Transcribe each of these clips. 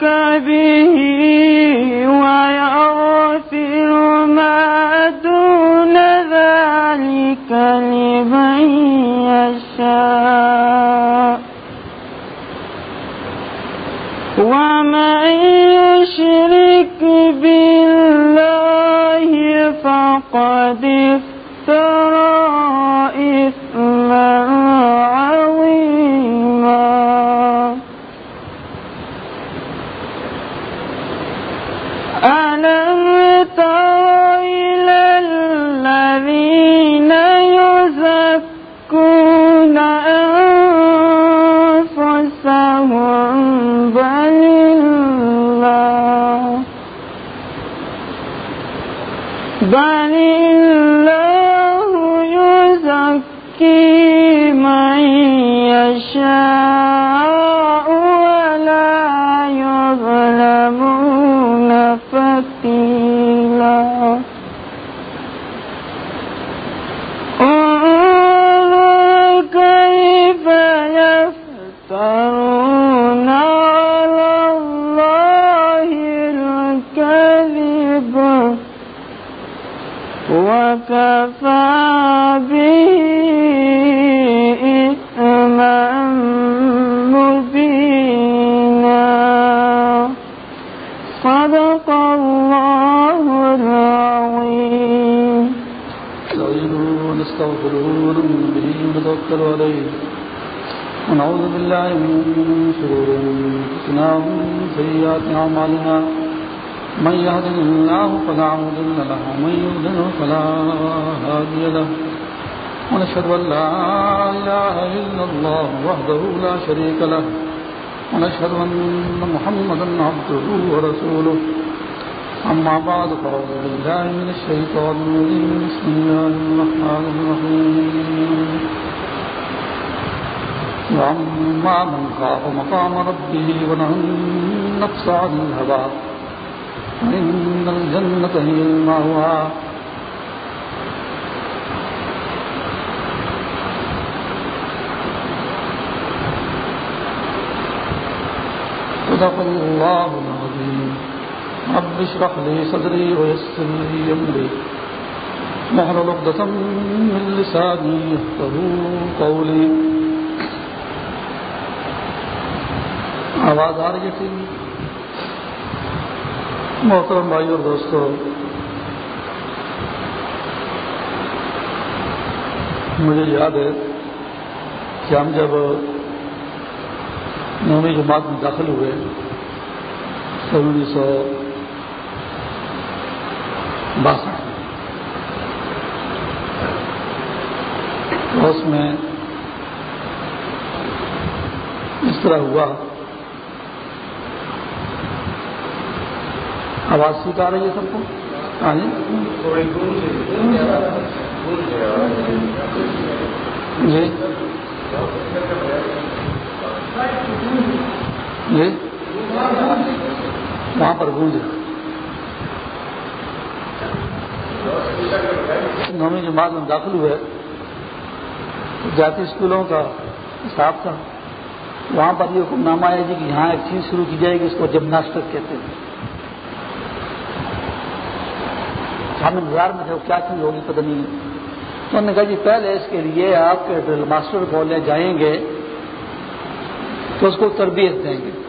به ويغفر ما دون ذلك لمن يشاء ومن يشرك بالله فقد افترى يزكي من يشاء ولا يظلمون فتيلا. انظر كيف يفترون على الله الكذب؟ وكفى به ونستغفره ونؤمن به ونتوكل عليه ونعوذ بالله من شرور انفسنا ومن سيئات اعمالنا من يهده الله فلا مضل له ومن يضلل فلا هادي له ونشهد ان لا اله الا الله وحده لا شريك له ونشهد ان محمدا عبده ورسوله أما بعد، فأعوذ بالله من الشيطان الرجيم. بسم الله الرحمن الرحيم. وأما من خاف مقام ربه ونهى النفس عن الهوى، فإن الجنة هي المأوى. صدق الله العظيم. رب اشرح لي صدري ويسر لي امري واحلل عقدة من لساني يفقهوا قولي. آواز آ رہی ہے ٹھیک محترم بھائی اور دوستو، مجھے یاد ہے کہ ہم جب نویں جماعت میں داخل ہوئے، سن انیس سو باسٹھ اس میں اس طرح ہوا۔ آواز ٹھیک آ رہی ہے سب کو؟ ہاں جی جی۔ جی۔ وہاں پر گونج نویں جماعت میں داخل ہوئے، جاتی اسکولوں کا حساب تھا۔ وہاں پر یہ حکم نامہ ہے جی کہ یہاں ایک چیز شروع کی جائے گی، اس کو جمناسٹک کہتے ہیں۔ ہم انتظار میں تھے، وہ کیا چیز ہوگی پتہ نہیں۔ تو انہوں نے کہا جی پہلے اس کے لیے آپ کے ڈرل ماسٹر کو لے جائیں گے، تو اس کو تربیت دیں گے۔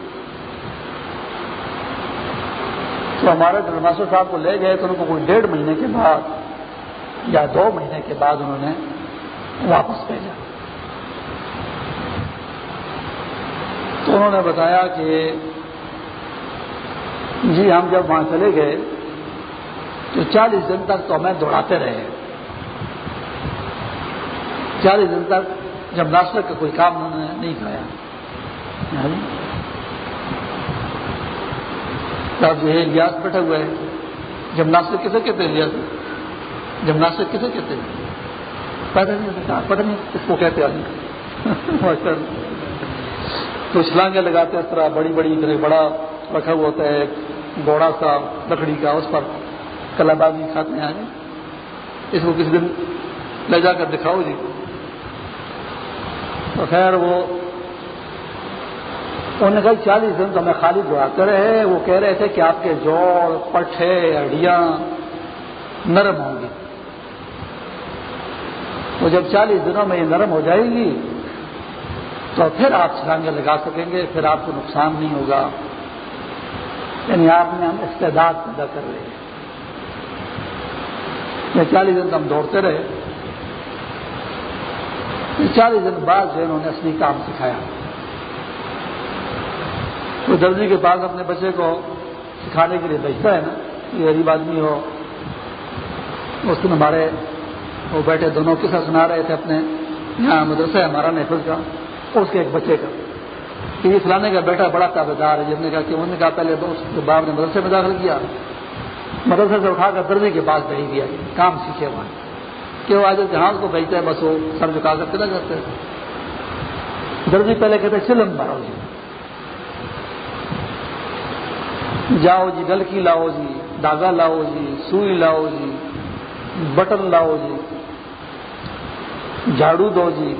تو ہمارے ماسٹر صاحب کو لے گئے تو ان کو کوئی ڈیڑھ مہینے کے بعد یا دو مہینے کے بعد انہوں نے واپس بھیجا۔ تو انہوں نے بتایا کہ جی ہم جب وہاں چلے گئے تو چالیس دن تک تو ہمیں دوڑاتے رہے۔ چالیس دن تک جب ناسک کا کوئی کام انہوں نے نہیں کرایا۔ ہاں جی؟ تب جو ہے الیاس بیٹھے ہوئے جب ناسک کسے کہتے ہیں الیاس جب ناسک کسے کہتے ہیں؟ پتہ نہیں پتہ نہیں کس کو کہتے آدمی۔ تو چھلانگے لگاتے اس طرح، بڑی بڑی، اتنے بڑا رکھا ہوا ہوتا ہے، گوڑا سا، لکڑی کا، اس پر کلا بازی کھاتے ہیں۔ اس کو کسی دن لے جا کر دکھاؤ جی۔ تو خیر، وہ انہوں نے کہا، چالیس دن تو ہمیں خالی دوڑاتے رہے وہ کہہ رہے تھے کہ آپ کے جوڑ، پٹھے ہڈیاں نرم ہوں گی۔ تو جب چالیس دنوں میں یہ نرم ہو جائے گی، تو پھر آپ چھلانگے لگا سکیں گے، پھر آپ کو نقصان نہیں ہوگا۔ یعنی آپ نے ہم استعداد پیدا کر رہے ہیں یہ چالیس دن تو ہم دوڑتے رہے۔ چالیس دن بعد جو انہوں نے اصلی کام سکھایا۔ تو درجی کے پاس اپنے بچے کو سکھانے کے لیے بھیجتا ہے نا یہ غریب آدمی ہو۔ اس دن ہمارے وہ بیٹھے دونوں قصہ سنا رہے تھے اپنے یہاں مدرسہ ہے ہمارا محفوظ کا، اس کے ایک بچے کا۔ کہ یہ فلانے کا بیٹا بڑا تابے دار ہے جس نے کہا کہ انہوں نے کہا پہلے اس کے باپ نے مدرسے میں داخل کیا۔ مدرسے سے اٹھا کر درجے کے پاس بھیج دیا، کام سیکھے وہاں۔ کہ وہ آج جہاز کو بھیجتا ہے، بس وہ سر جھکا کر چلا جاتا ہے۔ درجی پہلے کہتے سلم بھرو جی۔ جاؤ جی گلکی لاؤ جی داغا لاؤ جی سوئی لاؤ جی بٹن لاؤ جی جھاڑو دو جی۔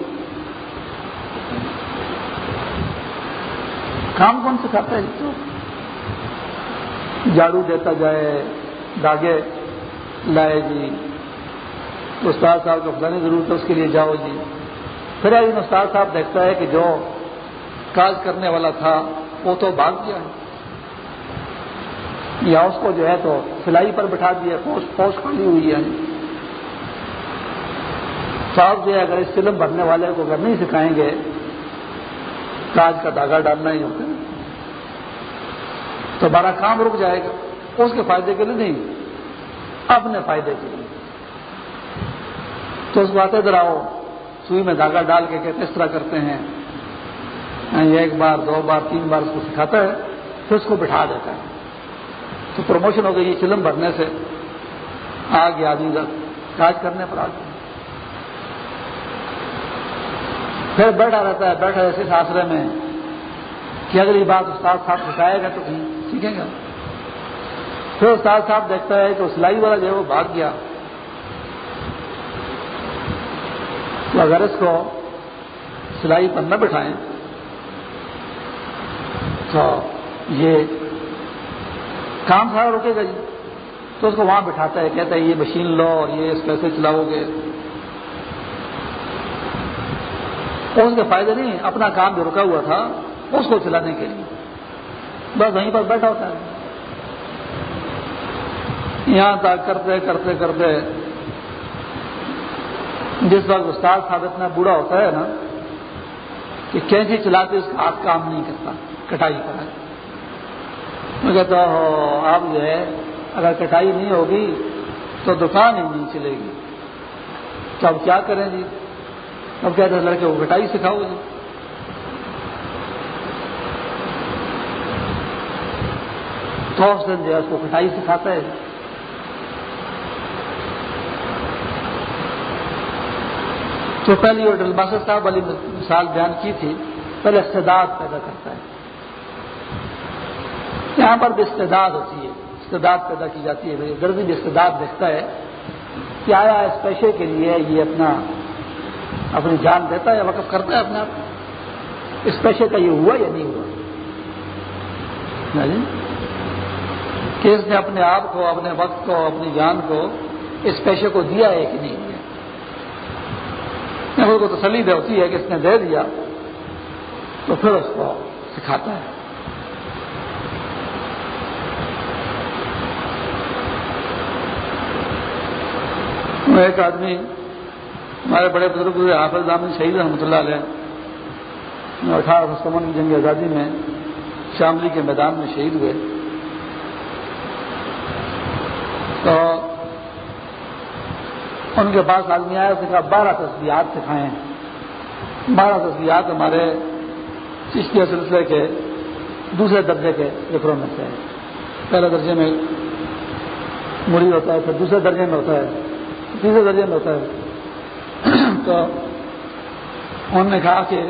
کام کون سکھاتا ہے جی تو؟ جھاڑو دیتا جائے داغے لائے جی۔ استاد صاحب کو افغانی ضرورت ہے اس کے لیے جاؤ جی۔ پھر ایک استاد صاحب دیکھتا ہے کہ جو کاج کرنے والا تھا، وہ تو بھاگ گیا ہے۔ یا اس کو جو ہے تو سلائی پر بٹھا دیا پوسٹ پوسٹ کھڑی ہوئی ہے۔ صاحب جو ہے اگر اس فلم بھرنے والے کو اگر نہیں سکھائیں گے کاج کا داغا ڈالنا ہی ہوتا ہے۔ تو ہمارا کام رک جائے گا۔ اس کے فائدے کے لیے نہیں، اپنے فائدے کے لیے۔ تو اس بات ادھر آؤ سوئی میں دھاگا ڈال کے کہتے اس طرح کرتے ہیں۔ یعنی ایک بار، دو بار، تین بار اس کو سکھاتا ہے، پھر اس کو بٹھا دیتا ہے۔ تو پروموشن ہو گئی یہ فلم بھرنے سے۔ آ گیا آدمی کاج کرنے پر آ گیا پھر بیٹھا رہتا ہے، بیٹھا ایسے آسرے میں کہ اگر یہ بات استاد صاحب سکھائے گا تو سیکھیں گا پھر استاد صاحب دیکھتا ہے کہ سلائی والا جو ہے وہ بھاگ گیا۔ تو اگر اس کو سلائی پر نہ بٹھائیں تو یہ کام سارا رکے گا جی۔ تو اس کو وہاں بٹھاتا ہے، کہتا ہے، یہ مشین لو اور یہ اس پیسے چلاؤ گے۔ اس کے فائدے نہیں، اپنا کام جو رکا ہوا تھا، اس کو چلانے کے لیے۔ بس وہیں پر بیٹھا ہوتا ہے۔ یہاں تک کرتے کرتے کرتے۔ جس وقت استاد صاحب اتنا بوڑھا ہوتا ہے نا، کہ کینسی چلاتے، اس کا ہاتھ کام نہیں کرتا، کٹائی پر میں کہتا ہوں ہاں, آپ جو ہے، اگر کٹائی نہیں ہوگی تو دکان ہی نہیں چلے گی. تو اب کیا کریں جی؟ اب کہتے ہیں لڑکے کو کٹائی سکھاؤ جی؟ تو اس دن جو ہے اس کو کٹائی سکھاتا ہے جی۔ تو پہلی اور ڈلباسر صاحب والی مثال بیان کی تھی، پہلے استعداد پیدا کرتا ہے۔ یہاں پر بھی استعداد ہوتی ہے استعداد پیدا کی جاتی ہے۔ درجی بھی استعداد دیکھتا ہے کہ آیا اس پیشے کے لیے یہ اپنا اپنی جان دیتا ہے یا وقف کرتا ہے اپنے آپ؟ اس پیشے کا یہ ہوا یا نہیں ہوا؟ جی؟ کہ اس نے اپنے آپ کو، اپنے وقت کو، اپنی جان کو اس پیشے کو دیا ہے کہ نہیں دیا؟ کو تسلی ہوتی ہے کہ اس نے دے دیا تو پھر اس کو سکھاتا ہے۔ ایک آدمی، ہمارے بڑے بزرگ حافظ دامن شہید رحمۃ اللہ علیہ اٹھارہ سو سمن کی جنگ آزادی میں شاملی کے میدان میں شہید ہوئے۔ تو ان کے پاس آدمی آیا اس نے کہا، بارہ تصویرات سکھائے بارہ تصویرات ہمارے چشتی سلسلے کے دوسرے درجے کے ذکروں میں سے پہلے درجے میں مڑی ہوتا ہے، پھر دوسرے درجے میں ہوتا ہے۔ تیسرے درجے میں ہوتا ہے۔ تو انہوں نے کہا کہ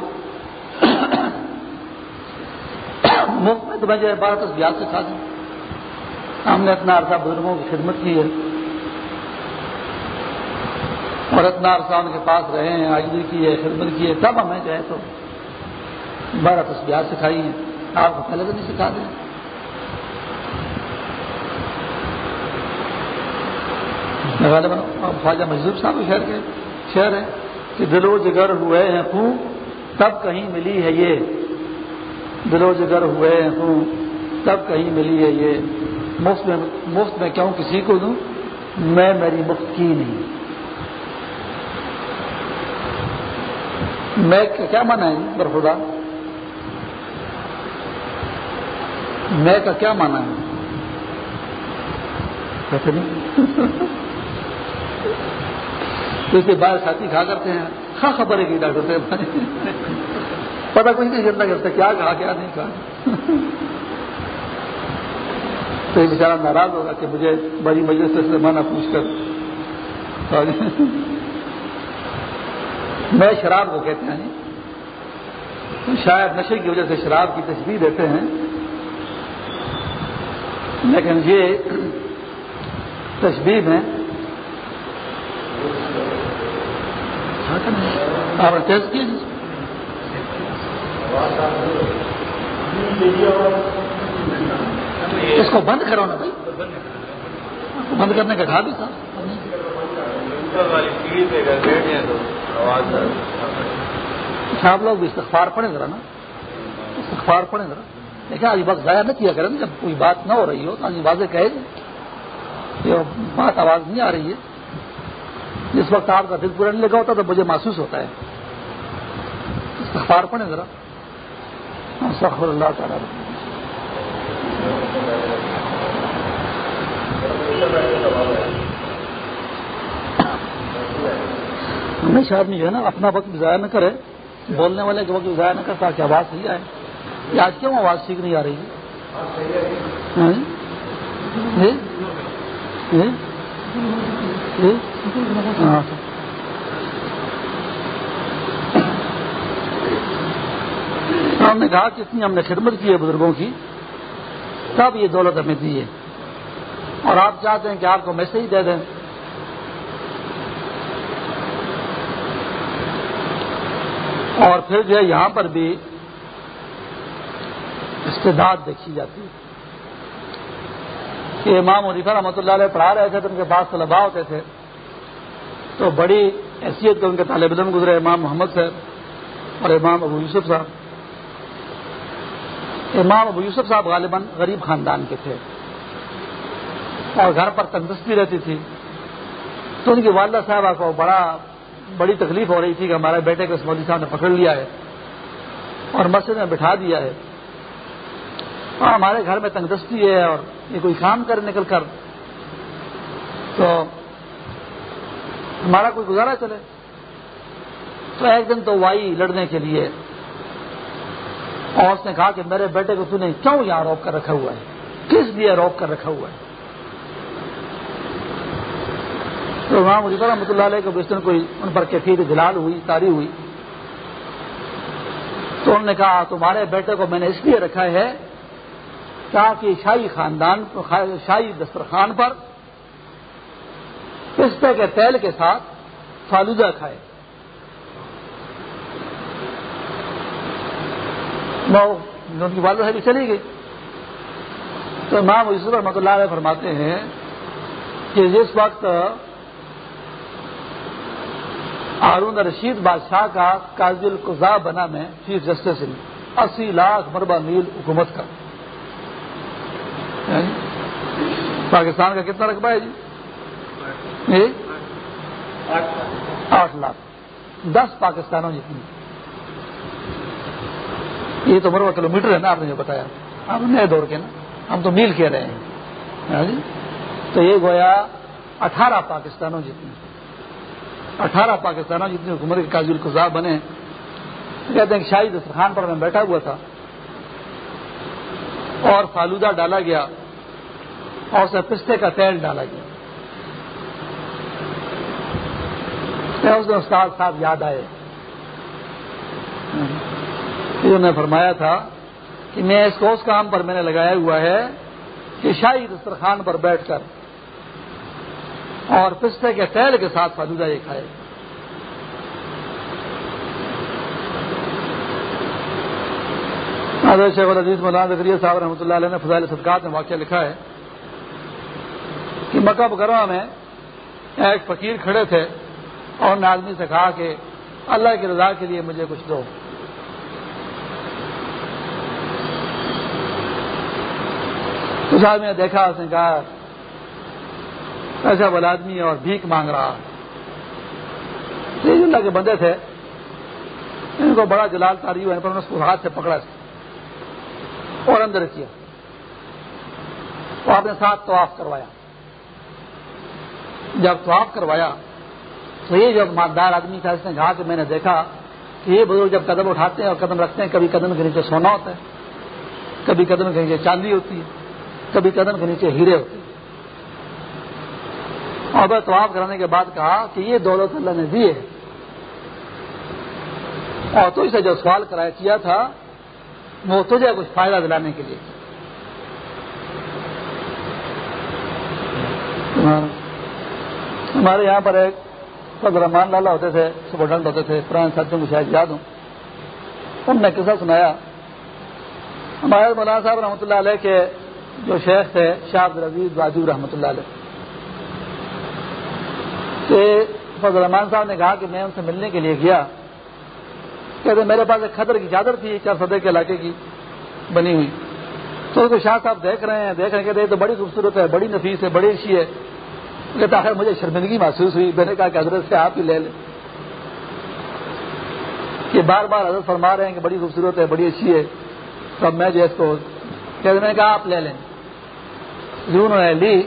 مفت میں تمہیں جو ہے بارہ تصویرات سکھا دیں۔ ہم نے اتنا عرصہ بزرگوں کی خدمت کی ہے۔ اور اتنا عرصہ ان کے پاس رہے ہیں آجری کی ہے، خدمت کی ہے۔ تب ہمیں جو ہے تو بارہ تصویرات سکھائی ہیں۔ آپ کو پہلے تو نہیں سکھا دیں۔ غالباً خواجہ مجذوب صاحب شہر کے شہر ہے کہ دلو جگر ہوئے ہیں خوں تب کہیں ملی ہے یہ۔ دلو جگر ہوئے ہیں خوں تب کہیں ملی ہے یہ۔ مفت میں مفت میں کیوں کسی کو دوں؟ میں میری مفت کی نہیں۔ میں کیا مانا ہے برخدا میں کا کیا مانا ہے؟ کہتے نہیں۔ تو باہر ساتھی کھا کرتے ہیں ہاں خبر ہے کہ ڈاکٹر صاحب پتا کچھ نہیں چلتا کرتا کیا کہا، کیا نہیں کہا۔ تو یہ بیچارہ ناراض ہوگا کہ مجھے بڑی مجلس سے مانا پوچھ کر۔ میں شراب کو کہتے ہیں یعنی شاید نشے کی وجہ سے شراب کی تشریح دیتے ہیں۔ لیکن یہ تشبیح میں آپ ٹیسٹ کیے جی؟ اس کو بند کرو نا بھائی۔ بند کرنے کا کہا بھی تھا اچھا، آپ لوگ بھی استغفار پڑھیں ذرا نا۔ استغفار پڑھیں ذرا۔ دیکھیں، آج وقت ضائع نہ کیا کریں، جب کوئی بات نہ ہو رہی ہو تو آج واضح کہے یہ بات آواز نہیں آ رہی ہے۔ جس وقت آپ کا دل پورا نہیں لگا ہوتا تو مجھے محسوس ہوتا ہے۔ استغفار پڑھیں ذرا۔ سخر اللہ تعالیٰ۔ ہمیشہ آدمی جو ہے نا، اپنا وقت بھی ضائع نہ کرے بولنے والے کے وقت بھی ضائع نہ کرے تاکہ آواز صحیح آئے۔ یہ آج کیوں آواز ٹھیک نہیں آ رہی؟ ہے ہاں۔ ہم نے کہا کہ اتنی ہم نے خدمت کی ہے بزرگوں کی۔ تب یہ دولت ہمیں دی ہے۔ اور آپ چاہتے ہیں کہ آپ کو میسج ہی دے دیں۔ اور پھر جو ہے یہاں پر بھی استداد دیکھی جاتی ہے۔ کہ امام علیفہ رحمۃ اللہ علیہ پڑھا رہے تھے تو ان کے پاس طلباء ہوتے تھے۔ تو بڑی حیثیت کے ان کے طالب علم گزرے، امام محمد صاحب اور امام ابو یوسف صاحب۔ امام ابو یوسف صاحب غالباً غریب خاندان کے تھے اور گھر پر تندرستی رہتی تھی۔ تو ان کی والدہ صاحبہ کو بڑا، بڑی تکلیف ہو رہی تھی کہ ہمارے بیٹے کو اس مودی صاحب نے پکڑ لیا ہے اور مسجد میں بٹھا دیا ہے۔ اور ہمارے گھر میں تنگدستی ہے اور یہ کوئی کام کرے نکل کر تو ہمارا کوئی گزارا چلے۔ تو ایک دن تو وائی لڑنے کے لیے اور اس نے کہا کہ میرے بیٹے کو تو نے کیوں یہاں روک کر رکھا ہوا ہے؟ کس لیے روک کر رکھا ہوا ہے؟ تو وہاں مجھے رحمۃ اللہ علیہ کو اس دن کوئی ان پر کیفیت جلال ہوئی، تاری ہوئی۔ تو انہوں نے کہا، تمہارے بیٹے کو میں نے اس لیے رکھا ہے تاکہ شاہی خاندان شاہی دسترخوان پر پستے کے تیل کے ساتھ فالودہ کھائے۔ ان کی والدہ بھی چلی گئی۔ تو امام یوسف رحمۃ اللہ علیہ فرماتے ہیں کہ جس وقت ہارون رشید بادشاہ کا قاضی القضا بنا میں چیف جسٹس اسی لاکھ مربع میل حکومت کا۔ پاکستان کا کتنا رقبہ ہے جی؟, جی؟ آٹھ لاکھ۔ دس پاکستانوں جتنی یہ تو مربع کلو میٹر ہے نا، آپ نے جو بتایا۔ آپ نئے دور کے نا۔ ہم تو میل کہہ رہے ہیں۔ ہاں جی؟ تو یہ گویا اٹھارہ پاکستانوں جتنے اٹھارہ پاکستانوں جتنے حکومت کے قاضی القضا بنے۔ کہتے ہیں کہ شاہی دسترخوان پر میں بیٹھا ہوا تھا۔ اور فالودہ ڈالا گیا۔ اور اسے پستے کا تیل ڈالا جی۔ گیا اس نے استاد صاحب یاد آئے۔ انہوں نے فرمایا تھا کہ میں اس کو اس کام پر میں نے لگایا ہوا ہے کہ شاہی دسترخوان پر بیٹھ کر اور پستے کے تیل کے ساتھ فالودہ یہ کھائے۔ شیخ العزیز مولانا ذکریہ صاحب رحمۃ اللہ علیہ نے فضائل صدقات میں واقعہ لکھا ہے۔ کہ مکہ مکرمہ میں ایک فقیر کھڑے تھے اور نے آدمی سے کہا کہ اللہ کی رضا کے لیے مجھے کچھ دو۔ اس آدمی نے دیکھا، اس نے کہا، ایسا بل آدمی اور بھیک مانگ رہا۔ اللہ کے بندے تھے، ان کو بڑا جلال تاری ہوا اس کو ہاتھ سے پکڑا اور اندر کیا۔ آپ نے ساتھ طواف کروایا۔ جب طواف کروایا تو یہ جو مالدار آدمی تھا، اس نے کہا کہ میں نے دیکھا کہ یہ بزرگ جب قدم اٹھاتے ہیں اور قدم رکھتے ہیں، کبھی قدم کے نیچے سونا ہوتا ہے، کبھی قدم کے نیچے چاندی ہوتی ہے، کبھی قدم کے نیچے ہیرے ہوتے ہیں۔ اور بس طواف کرانے کے بعد کہا کہ یہ دولت اللہ نے دیے اور تو اسے جو سوال کرایا کیا تھا، وہ تجھے کچھ فائدہ دلانے کے لیے۔ ہمارے یہاں پر ایک فضل رحمان لالا ہوتے تھے، سپرڈنٹ ہوتے تھے پرانے ساتھیوں کو شاید یاد ہوں۔ ان نے قصہ سنایا۔ ہمارے مولانا صاحب رحمۃ اللہ علیہ کے جو شیخ تھے، شاہ عبد العزیز واجو رحمۃ اللہ علیہ۔ کہ فضل رحمان صاحب نے کہا کہ میں ان سے ملنے کے لیے گیا۔ کہتے میرے پاس ایک خطر کی چادر تھی چار سدے کے علاقے کی بنی ہوئی۔ تو اس کو شاہ صاحب دیکھ رہے ہیں، دیکھ رہے ہیں تو بڑی خوبصورت ہے، بڑی نفیس ہے، بڑی اچھی ہے۔ کہتا ہے مجھے شرمندگی محسوس ہوئی۔ میں نے کہا کہ حضرت سے آپ ہی لے لیں۔ کہ بار بار حضرت فرما رہے ہیں کہ بڑی خوبصورت ہے، بڑی اچھی ہے۔ تو میں جو اس کو میں نے کہا آپ لے لیں۔ انہوں نے لی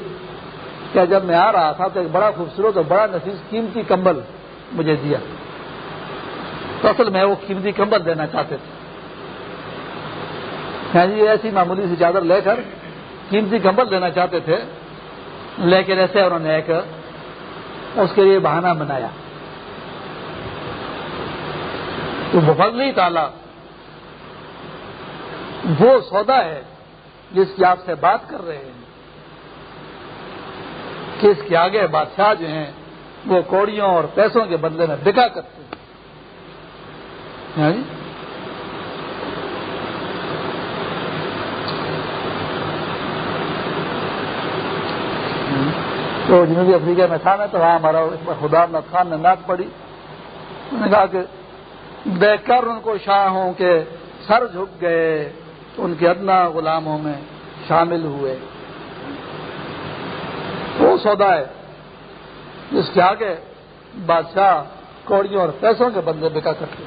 کہ جب میں آ رہا تھا تو ایک بڑا خوبصورت اور بڑا نفیس قیمتی کمبل مجھے دیا۔ تو اصل میں وہ قیمتی کمبل دینا چاہتے تھے۔ جی ایسی معمولی سی چادر لے کر قیمتی کمبل دینا چاہتے تھے۔ لیکن ایسے انہوں نے ایک اس کے لیے بہانہ بنایا۔ تو بفضلی تالا وہ سودا ہے جس کی آپ سے بات کر رہے ہیں۔ کہ اس کے آگے بادشاہ جو ہیں، وہ کوڑیوں اور پیسوں کے بدلے میں بکا کرتے ہیں۔ ہاں جی؟ تو جنوبی افریقہ میں تھا میں تو وہاں ہمارا خدا نت خان نے نعت پڑی انہوں نے کہا کہ دیکھ کر ان کو شاہوں کے سر جھک گئے ان کے ادنا غلاموں میں شامل ہوئے۔ وہ سودا ہے، جس کے آگے بادشاہ کوڑیوں اور پیسوں کے بندے بکا کرتے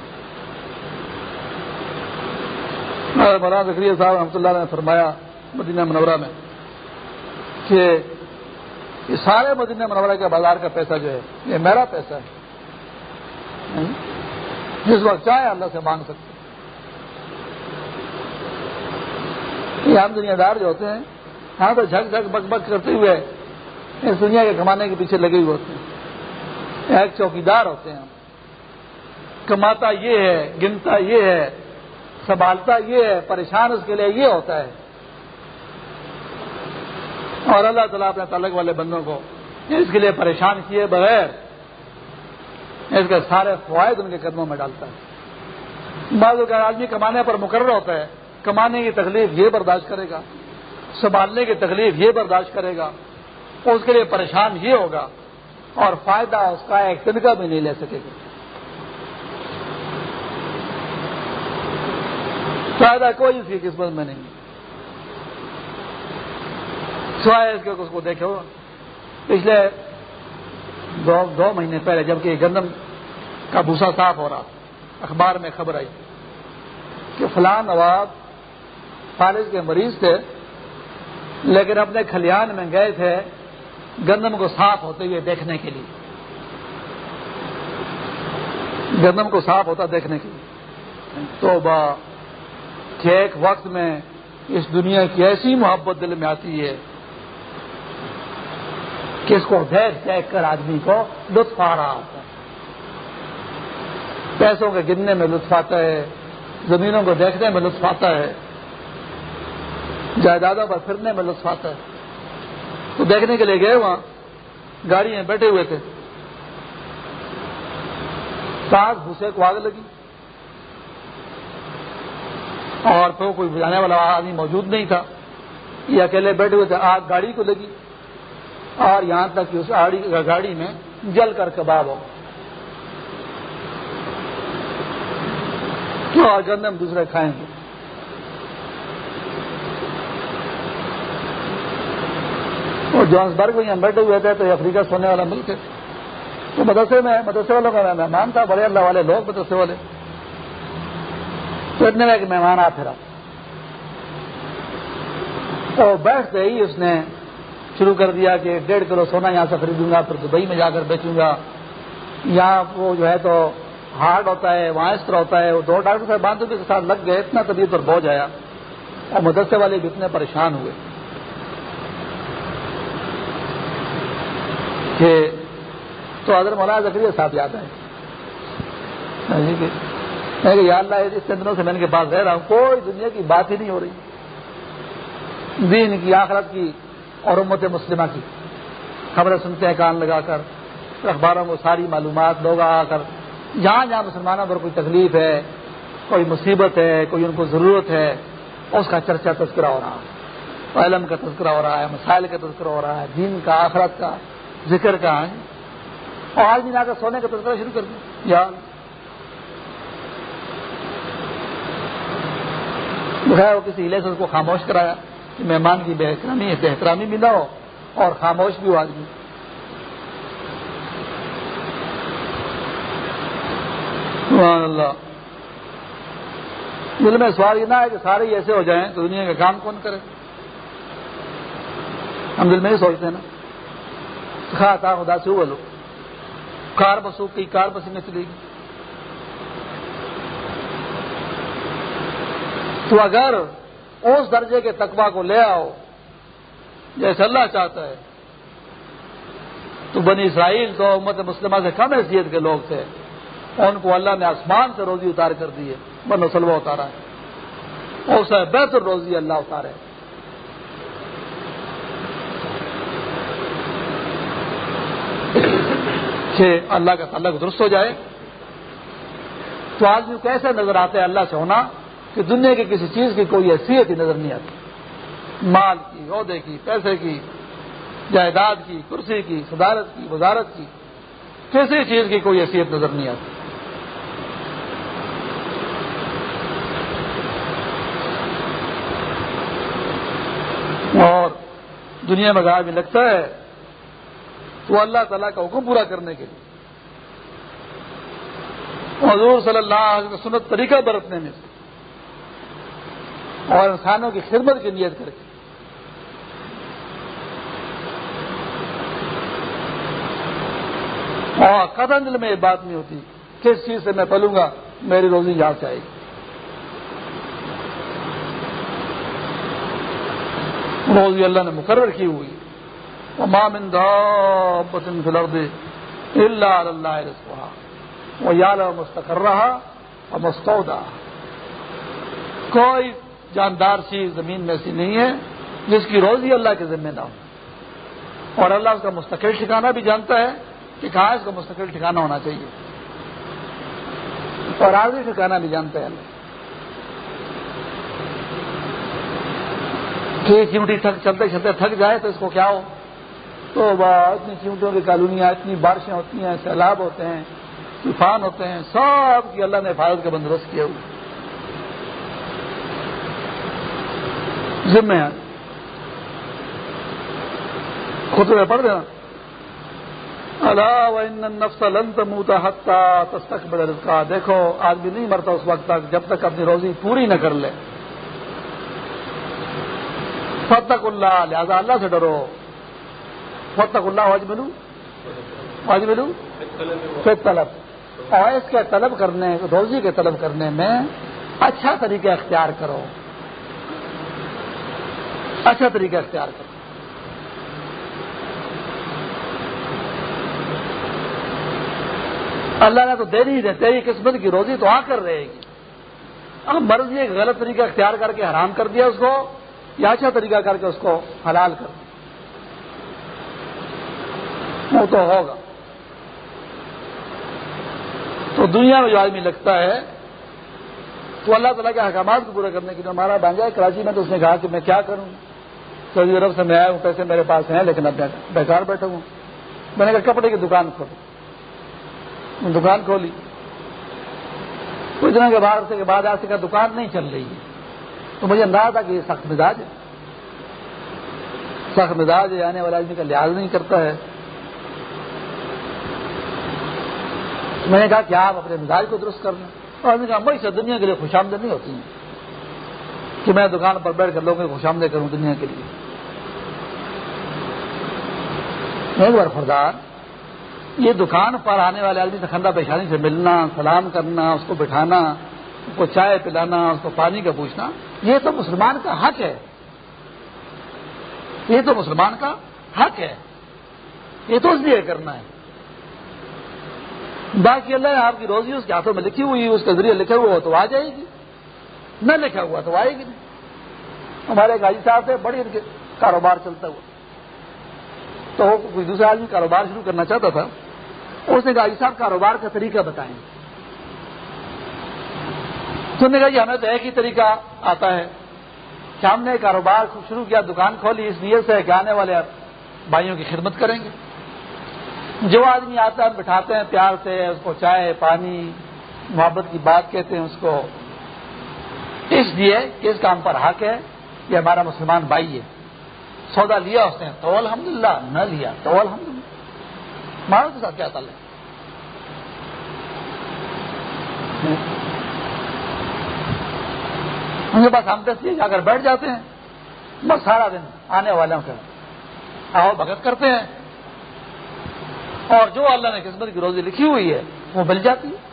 مولانا ذکری صاحب رحمۃ اللہ نے فرمایا مدینہ منورہ میں کہ یہ سارے مدینہ منورہ کے بازار کا پیسہ جو ہے، یہ میرا پیسہ ہے۔ جس وقت چاہے اللہ سے مانگ سکتے یہ ہم دنیا دار جو ہوتے ہیں ہاں تو جھک جھک بک بک کرتے ہوئے اس دنیا کے کمانے کے پیچھے لگے ہوئے ہوتے ہیں۔ ایک چوکیدار ہوتے ہیں کماتا یہ ہے، گنتا یہ ہے، سنبھالتا یہ ہے، پریشان اس کے لیے یہ ہوتا ہے۔ اور اللہ تعالیٰ اپنے تعلق والے بندوں کو اس کے لیے پریشان کیے بغیر اس کے سارے فوائد ان کے قدموں میں ڈالتا ہے۔ بعض کا آدمی کمانے پر مقرر ہوتا ہے، کمانے کی تکلیف یہ برداشت کرے گا، سنبھالنے کی تکلیف یہ برداشت کرے گا، اس کے لیے پریشان یہ ہوگا اور فائدہ اس کا ایک تنکا بھی نہیں لے سکے گا۔ فائدہ کوئی اس کی قسمت میں نہیں۔ سوائے اس کے اس کو دیکھو پچھلے دو دو مہینے پہلے جبکہ گندم کا بھوسا صاف ہو رہا اخبار میں خبر آئی کہ فلاں نواب فالج کے مریض تھے، لیکن اپنے کھلیان میں گئے تھے گندم کو صاف ہوتے ہوئے دیکھنے کے لیے۔ گندم کو صاف ہوتا دیکھنے کے لیے۔ تو با کہ ایک وقت میں اس دنیا کی ایسی محبت دل میں آتی ہے کہ اس کو دیکھ دیکھ کر آدمی کو لطف آ رہا ہوتا ہے۔ پیسوں کے گننے میں لطف آتا ہے، زمینوں کو دیکھنے میں لطف آتا ہے، جائیدادوں پر پھرنے میں لطف آتا ہے۔ تو دیکھنے کے لیے گئے وہاں گاڑی میں بیٹھے ہوئے تھے۔ ساس بھوسے کو آگ لگی۔ اور تو کوئی بجانے والا آدمی موجود نہیں تھا۔ یہ اکیلے بیٹھے ہوئے تھے، آگ گاڑی کو لگی۔ اور یہاں تک کہ اس گاڑی میں جل کر کباب ہو۔ کیوں آ ہم دوسرے کھائیں گے۔ اور جونسبرگ میں ہم بیٹھے ہوئے تھے تو یہ افریقہ سونے والا ملک ہے۔ تو مدرسے میں مدرسے والوں کا مہمان تھا، بڑے اللہ والے لوگ مدرسے والے۔ تو اتنے میں ایک مہمان آ پھرا۔ تو بیٹھتے ہی اس نے شروع کر دیا کہ ڈیڑھ کلو سونا یہاں سے خریدوں گا، پھر دبئی میں جا کر بیچوں گا۔ یہاں وہ جو ہے تو ہارڈ ہوتا ہے، وہاں اس طرح ہوتا ہے۔ وہ دو ڈاکٹر صاحب باندھوں کے ساتھ لگ گئے، اتنا طبیعت پر بوجھ آیا۔ اور مدرسے والے بھی اتنے پریشان ہوئے کہ تو حضرت مولانا زکری صاحب یاد ہے ہاں جی میں کہ یا اللہ، اس دنوں سے میں ان کے پاس رہ رہا ہوں، کوئی دنیا کی بات ہی نہیں ہو رہی۔ دین کی، آخرت کی اور امت مسلمہ کی۔ خبریں سنتے ہیں، کان لگا کر اخباروں کو ساری معلومات، لوگ آ کر۔ جہاں جہاں مسلمانوں پر کوئی تکلیف ہے، کوئی مصیبت ہے، کوئی ان کو ضرورت ہے، اس کا چرچا تذکرہ ہو رہا ہے۔ علم کا تذکرہ ہو رہا ہے، مسائل کا تذکرہ ہو رہا ہے، دین کا، آخرت کا، ذکر کا ہے۔ اور آج بھی آ کر سونے کا تذکرہ شروع کر دیا۔ بخیر وہ کسی علیہ سے اس کو خاموش کرایا۔ کہ مہمان کی بے احترامی بے احترامی بھی نہ ہو اور خاموش بھی ہو آدمی۔ اللہ۔ دل میں سوال یہ نہ ہے کہ سارے ہی ایسے ہو جائیں تو دنیا کا کام کون کرے؟ ہم دل میں ہی سوچتے ہیں نا۔ کھا تھا خدا سے بولو کار بسو کی کار بسی میں چلے گی تو اگر اس درجے کے تقوا کو لے آؤ، جیسے اللہ چاہتا ہے۔ تو بنی اسرائیل تو امت مسلمہ سے کم حیثیت کے لوگ تھے۔ ان کو اللہ نے آسمان سے روزی اتار کر دی ہے۔ بن وسلوا اتارا ہے۔ اور اسے بہتر روزی اللہ اتارے۔ کہ اللہ کا تعلق درست ہو جائے۔ تو آدمی کیسے نظر آتے ہیں اللہ سے ہونا؟ کہ دنیا کی کسی چیز کی کوئی حیثیت ہی نظر نہیں آتی۔ مال کی، عہدے کی، پیسے کی، جائیداد کی، کرسی کی، صدارت کی، وزارت کی، کسی چیز کی کوئی حیثیت نظر نہیں آتی۔ اور دنیا میں گاہ بھی لگتا ہے تو اللہ تعالیٰ کا حکم پورا کرنے کے لیے۔ حضور صلی اللہ علیہ وسلم سنت طریقہ برتنے میں سے اور انسانوں کی خدمت کی نیت کر کے اور قدم دل میں یہ بات نہیں ہوتی، کس چیز سے میں پلوں گا، میری روزی یہاں سے آئے گی۔ روزی اللہ نے مقرر کی ہوئی۔ اللہ اللہ وہ یا مستقر رہا اور مستعودہ کوئی جاندار چیز زمین میں ایسی نہیں ہے، جس کی روزی اللہ کے ذمہ نہ ہو۔ اور اللہ اس کا مستقل ٹھکانا بھی جانتا ہے کہ کہاں اس کا مستقل ٹھکانا ہونا چاہیے۔ اور عارضی ٹھکانا بھی جانتا ہے اللہ۔ کہ چیونٹی چلتے چلتے تھک جائے تو اس کو کیا ہو؟ تو اتنی چیونٹیوں کی کالونیاں، اتنی بارشیں ہوتی ہیں، سیلاب ہوتے ہیں، طوفان ہوتے ہیں، سب کی اللہ نے حفاظت کا بندوبست کیا ہوا ذمہ ہے۔ خود میں پڑھ دینا اللہ لن تموت حتى تستقبل رزقا دیکھو، آدمی نہیں مرتا اس وقت تک جب تک اپنی روزی پوری نہ کر لے۔ فتق اللہ، لہذا اللہ سے ڈرو۔ خود تک اللہ آج ملو آج ملو پھر طلب اور اس کے طلب کرنے، روزی کے طلب کرنے میں اچھا طریقہ اختیار کرو۔ اچھا طریقہ اختیار کرو اللہ نے تو دے نہیں دے تیری قسمت کی روزی تو آ کر رہے گی۔ اب مرضی ایک غلط طریقہ اختیار کر کے حرام کر دیا اس کو، یا اچھا طریقہ کر کے اس کو حلال کر دیا۔ وہ تو ہوگا۔ تو دنیا میں جو آدمی لگتا ہے، تو اللہ تعالیٰ کے احکامات کو پورا کرنے کے لیے ہمارا بن جائے کراچی میں تو اس نے کہا کہ میں کیا کروں؟ سعودی عرب سے میں آیا ہوں، پیسے میرے پاس ہیں، لیکن اب بیکار بیٹھا ہوں۔ میں نے کہا، کپڑے کی دکان کھولوں دکان کھولی۔ کچھ دنوں کے بعد سے کے بعد آج کا دکان نہیں چل رہی ہے۔ تو مجھے اندازہ تھا کہ یہ سخت مزاج ہے۔ سخت مزاج ہے، آنے والا آدمی کا لحاظ نہیں کرتا ہے۔ میں نے کہا کہ آپ اپنے مزاج کو درست کر لیں۔ اور نے کہا میں سے دنیا کے لیے خوش آمدید نہیں ہوتی ہیں کہ میں دکان پر بیٹھ کر لوگوں کو خوش آمدید کروں دنیا کے لیے۔ ایک بار فردار یہ دکان پر آنے والے آدمی سے خندہ پیشانی سے ملنا، سلام کرنا، اس کو بٹھانا، اس کو چائے پلانا، اس کو پانی کا پوچھنا، یہ تو مسلمان کا حق ہے۔ یہ تو مسلمان کا حق ہے۔ یہ تو اس لیے کرنا ہے۔ باقی اللہ آپ کی روزی اس کے ہاتھوں میں لکھی ہوئی، اس کے ذریعے لکھا ہوا تو آ جائے گی۔ نہ لکھا ہوا تو آئے گی۔ نہیں ہمارے گاجی صاحب سے بڑی ان کے کاروبار چلتا ہوا۔ تو کوئی دوسرا آدمی کاروبار شروع کرنا چاہتا تھا اس نے کہا جی صاحب، کاروبار کا طریقہ بتائیں۔ تو نے کہا جی ہمیں تو ایک ہی طریقہ آتا ہے۔ کہ ہم نے کاروبار شروع کیا، دکان کھولی، اس نیت سے کہ آنے والے بھائیوں کی خدمت کریں گے۔ جو آدمی آتا ہے، بٹھاتے ہیں، پیار سے، اس کو چائے، پانی، محبت کی بات کہتے ہیں اس کو۔ اس لیے کہ اس کام پر حق ہے، یہ ہمارا مسلمان بھائی ہے۔ سودا لیا اس نے، تو الحمد للہ نہ لیا، تو الحمد للہ کے ساتھ کیا تعلق؟ ان کے پاس ہم دس جا کر بیٹھ جاتے ہیں۔ بس سارا دن آنے والوں کا آؤ، بھگت کرتے ہیں۔ اور جو اللہ نے قسمت کی روزی لکھی ہوئی ہے، وہ مل جاتی ہے۔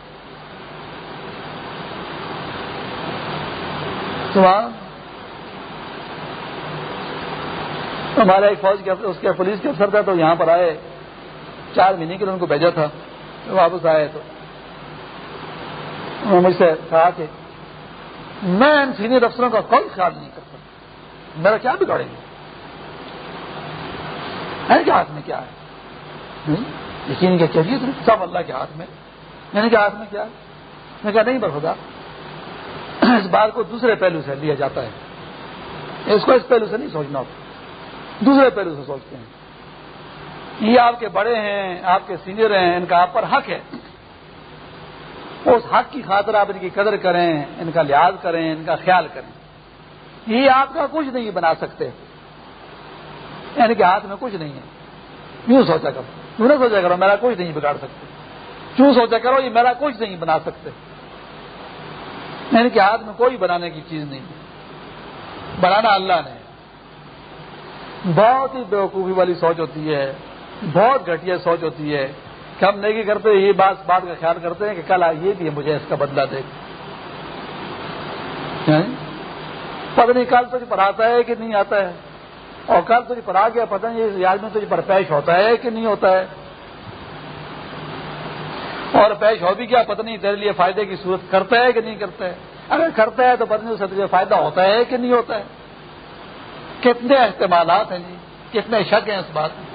ہمارا ایک فوج کے اس کے پولیس کے افسر تھا تو یہاں پر آئے۔ چار مہینے کے لیے ان کو بھیجا تھا۔ واپس آئے تو۔ انہوں نے مجھ سے کہا کہ میں ان سینئر افسروں کا کوئی خیال نہیں کر سکتا۔ میرا کیا بگاڑیں گے کیا ہاتھ میں کیا ہے؟ یقین کیا چاہیے سب اللہ کے ہاتھ میں۔ میں نے کہا، ہاتھ میں کیا ہے؟ میں کہا، نہیں برخدا اس بات کو دوسرے پہلو سے لیا جاتا ہے۔ اس کو اس پہلو سے نہیں سوچنا ہوتا۔ دوسرے پہلو سے سوچتے ہیں۔ یہ آپ کے بڑے ہیں، آپ کے سینئر ہیں، ان کا آپ پر حق ہے۔ اس حق کی خاطر آپ ان کی قدر کریں، ان کا لحاظ کریں، ان کا خیال کریں۔ یہ آپ کا کچھ نہیں بنا سکتے۔ یعنی ان کے ہاتھ میں کچھ نہیں ہے۔ یوں سوچا کرو۔ کیوں نہ سوچا کرو، میرا کچھ نہیں بگاڑ سکتے۔ کیوں سوچا کرو، یہ میرا کچھ نہیں بنا سکتے۔ یعنی ان کے ہاتھ میں کوئی بنانے کی چیز نہیں۔ بنانا اللہ نے۔ بہت ہی بیوقوفی والی سوچ ہوتی ہے، بہت گھٹیا سوچ ہوتی ہے کہ ہم نہیں کرتے یہ بات بات کا خیال کرتے ہیں کہ کل یہ بھی مجھے اس کا بدلہ دے۔ یعنی پتہ نہیں کل تجھ پر آتا ہے کہ نہیں آتا ہے۔ اور کل تجھ پر آ گیا، پتہ نہیں یاد میں تجھ پر پیش ہوتا ہے کہ نہیں ہوتا ہے۔ اور پیش ہو بھی کیا پتہ نہیں تیرے لیے فائدے کی صورت کرتا ہے کہ نہیں کرتا ہے۔ اگر کرتا ہے تو پتہ نہیں اسے تجھے فائدہ ہوتا ہے کہ نہیں ہوتا ہے۔ کتنے احتمالات ہیں جی؟ کتنے شک ہیں اس بات میں؟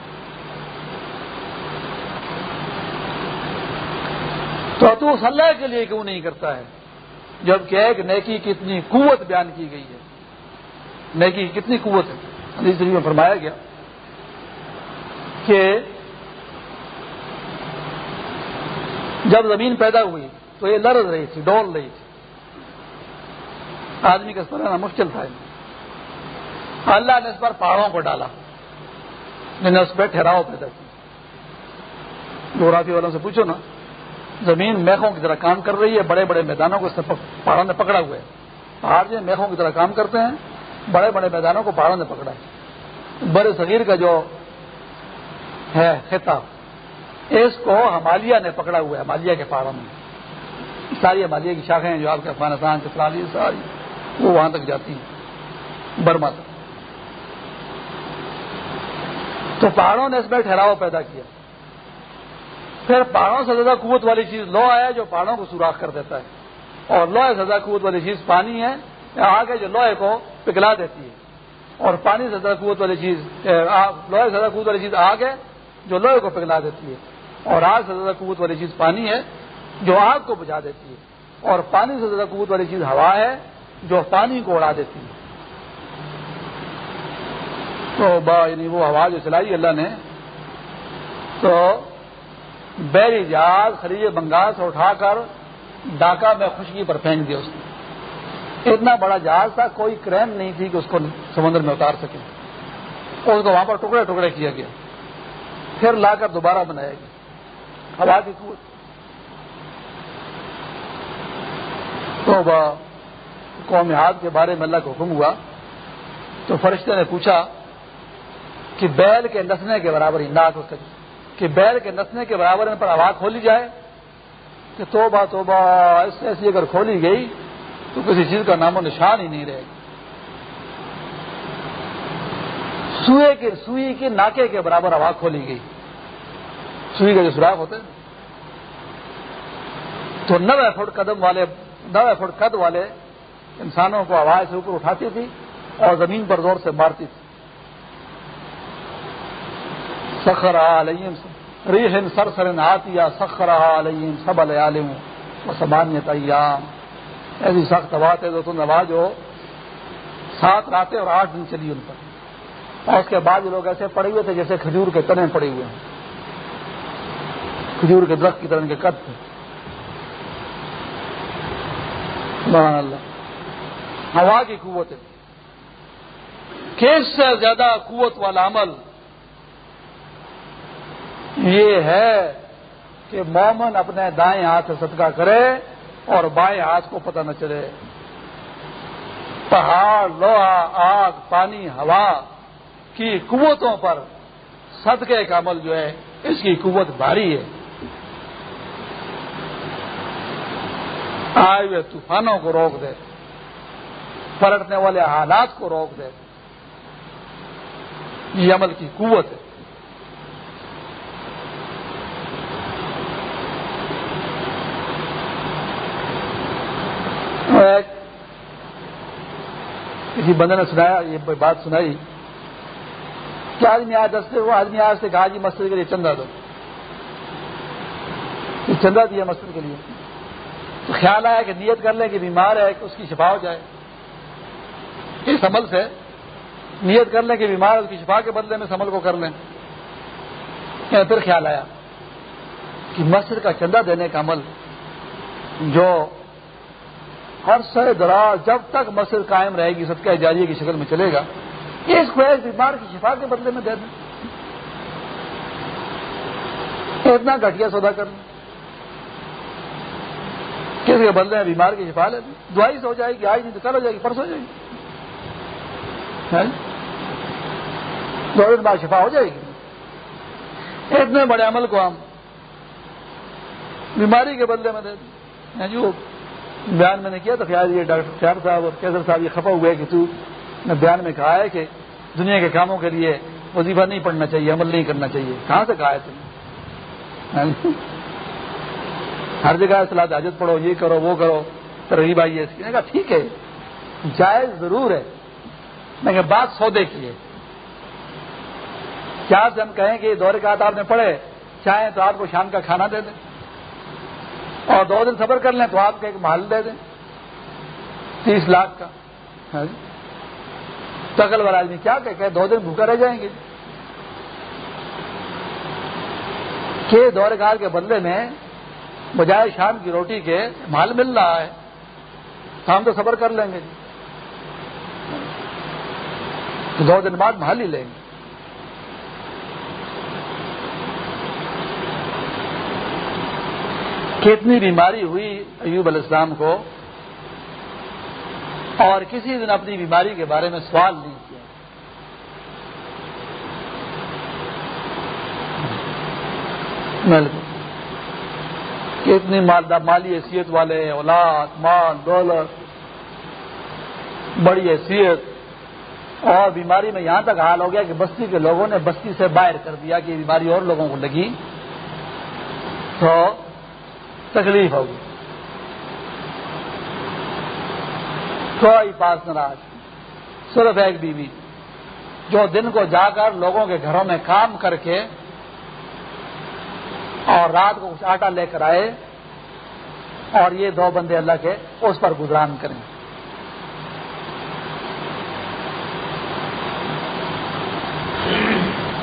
تو تو اس اللہ کے لیے کیوں نہیں کرتا ہے؟ جبکہ ایک نیکی کی اتنی قوت بیان کی گئی ہے۔ نیکی کی کتنی قوت ہے؟ حدیث میں فرمایا گیا کہ جب زمین پیدا ہوئی تو یہ لرز رہی تھی، ڈول رہی تھی۔ آدمی کا سرانا مشکل تھا۔ اللہ نے اس پر پہاڑوں کو ڈالا۔ نے اس پہ ٹھہراؤ پیدا کی گورافی والوں سے پوچھو نا، زمین میخوں کی طرح کام کر رہی ہے بڑے بڑے میدانوں کو اس نے پہاڑوں نے پکڑا ہوا ہے۔ پہاڑ جو میخوں کی طرح کام کرتے ہیں بڑے بڑے میدانوں کو پہاڑوں نے پکڑا ہے۔ بڑے صغیر کا جو ہے خطہ اس کو ہمالیہ نے پکڑا ہوا ہے، ہمالیہ کے پہاڑوں میں۔ ساری ہمالیہ کی شاخیں جو آپ کے افغانستان کے فلالی ساری وہ وہاں تک جاتی ہیں۔ برما تک۔ تو پہاڑوں نے اس میں ٹھہراؤ پیدا کیا۔ پھر پہاڑوں سے زیادہ قوت والی چیز لو ہے جو پہاڑوں کو سوراخ کر دیتا ہے۔ اور لوہے سے زیادہ قوت والی چیز پانی ہے، آگے جو لوہے کو پگھلا دیتی ہے۔ اور پانی سے زیادہ قوت والی چیز لوہے سے زیادہ قوت والی چیز آگ ہے جو لوہے کو پگھلا دیتی ہے۔ اور آگ سے زیادہ قوت والی چیز پانی ہے جو آگ کو بجھا دیتی ہے۔ اور پانی سے زیادہ قوت والی چیز ہوا ہے جو پانی کو اڑا دیتی ہے۔ تو با یعنی وہ ہوا جو چلائی اللہ نے، تو بیری جہاز خلیج بنگال سے اٹھا کر ڈاکہ میں خشکی پر پھینک دیا اس نے۔ اتنا بڑا جہاز تھا، کوئی کرین نہیں تھی کہ اس کو سمندر میں اتار سکے۔ اس کو وہاں پر ٹکڑے ٹکڑے کیا گیا۔ پھر لا کر دوبارہ بنایا گیا۔ ہوا کی قوت تو قوم ہاتھ کے بارے میں اللہ کا حکم ہوا۔ تو فرشتے نے پوچھا کہ بیل کے نسنے کے برابر ہی ناک ہو سکے، کہ بیل کے نسنے کے برابر ان پر آواز کھولی جائے، کہ توبہ توبہ ایسے ایسی اگر کھولی گئی تو کسی چیز کا نام و نشان ہی نہیں رہے گا سوئے کے، سوئی کے ناکے کے برابر آواز کھولی گئی۔ سوئی کا جو سوراخ ہوتے تو نوے فٹ قدم والے، نوے فٹ قد والے انسانوں کو آواز سے اوپر اٹھاتی تھی اور زمین پر زور سے مارتی تھی۔ سخر علیم ریح سر سر آتیا سخر علیم سب علیہم و ایام۔ ایسی سخت بات ہے دو تم نواز ہو، سات راتیں اور آٹھ دن چلی ان پر۔ اور اس کے بعد لوگ ایسے پڑے ہوئے تھے جیسے کھجور کے تنے پڑے ہوئے ہیں۔ کھجور کے درخت کی طرح کے قد تھے۔ اللہ۔ ہوا کی قوت ہے کیس سے زیادہ قوت والا عمل؟ یہ ہے کہ مومن اپنے دائیں ہاتھ سے صدقہ کرے اور بائیں ہاتھ کو پتہ نہ چلے۔ پہاڑ، لوہا، آگ، پانی، ہوا کی قوتوں پر صدقے کا عمل جو ہے، اس کی قوت بھاری ہے۔ آئے ہوئے طوفانوں کو روک دے، پلٹنے والے حالات کو روک دے۔ یہ عمل کی قوت ہے۔ کسی بندے نے سنایا، یہ بات سنائی۔ کہ آدمی آج دستے وہ آدمی آج سے کہا جی مسجد کے لیے چندہ دو۔ چندہ دیا مسجد کے لیے۔ تو خیال آیا کہ نیت کر لیں کہ بیمار ہے، کہ اس کی شفا ہو جائے۔ اس عمل سے نیت کر لیں کہ بیمار ہے، اس کی شفا کے بدلے میں اس عمل کو کر لیں۔ پھر خیال آیا کہ مسجد کا چندہ دینے کا عمل جو ہر سر دراز جب تک مسجد قائم رہے گی، صدقہ جاریہ کی شکل میں چلے گا۔ اس کو ایک بیمار کی شفا کے بدلے میں دے دیں۔ اتنا گٹیا سودا کر لیں۔ کس کے بدلے میں بیمار کی شفا لے دیں دعائی سے ہو جائے گی آج نہیں تو کل ہو جائے گی پرس ہو جائے گی۔ ہاں؟ دو دن بعد شفا ہو جائے گی۔ اتنے بڑے عمل کو ہم بیماری کے بدلے میں دے دیں۔ ہاں جی، جو بیان میں نے کیا تو خیال یہ ڈاکٹر خیال صاحب اور کیسر صاحب یہ خفا ہوئے کہ تو نے بیان میں کہا ہے کہ دنیا کے کاموں کے لیے وظیفہ نہیں پڑھنا چاہیے، عمل نہیں کرنا چاہیے۔ کہاں سے کہا ہے تم؟ ہر جگہ سلاد حاجت پڑھو، یہ کرو، وہ کرو، ترغیب آئی ہے اس کی۔ کہا، ٹھیک ہے، جائز ضرور ہے۔ لیکن بات سودے کی ہے۔ کیا سے ہم کہیں کہ دور کا آپ نے پڑھے، چاہیں تو آپ کو شام کا کھانا دے دیں۔ اور دو دن صبر کر لیں تو آپ کو ایک محل دے دیں۔ تیس لاکھ کا۔ ہاں جی۔ تقل والا آدمی کیا کہ دو دن بھوکا رہ جائیں گے۔ کہ دور کار کے بدلے میں بجائے شام کی روٹی کے مال مل رہا ہے۔ ہم تو صبر کر لیں گے۔ دو دن بعد محل ہی لیں گے۔ کتنی بیماری ہوئی ایوب علیہ السلام کو؟ اور کسی دن اپنی بیماری کے بارے میں سوال نہیں کیا؟ کہ اتنی مالی حیثیت والے اولاد، مال، دولت، بڑی حیثیت۔ اور بیماری میں یہاں تک حال ہو گیا کہ بستی کے لوگوں نے بستی سے باہر کر دیا کہ بیماری اور لوگوں کو لگی۔ تو تکلیف ہوگی۔ کوئی پاس ناراض صرف ایک بیوی۔ جو دن کو جا کر لوگوں کے گھروں میں کام کر کے اور رات کو کچھ آٹا لے کر آئے اور یہ دو بندے اللہ کے اس پر گزران کریں۔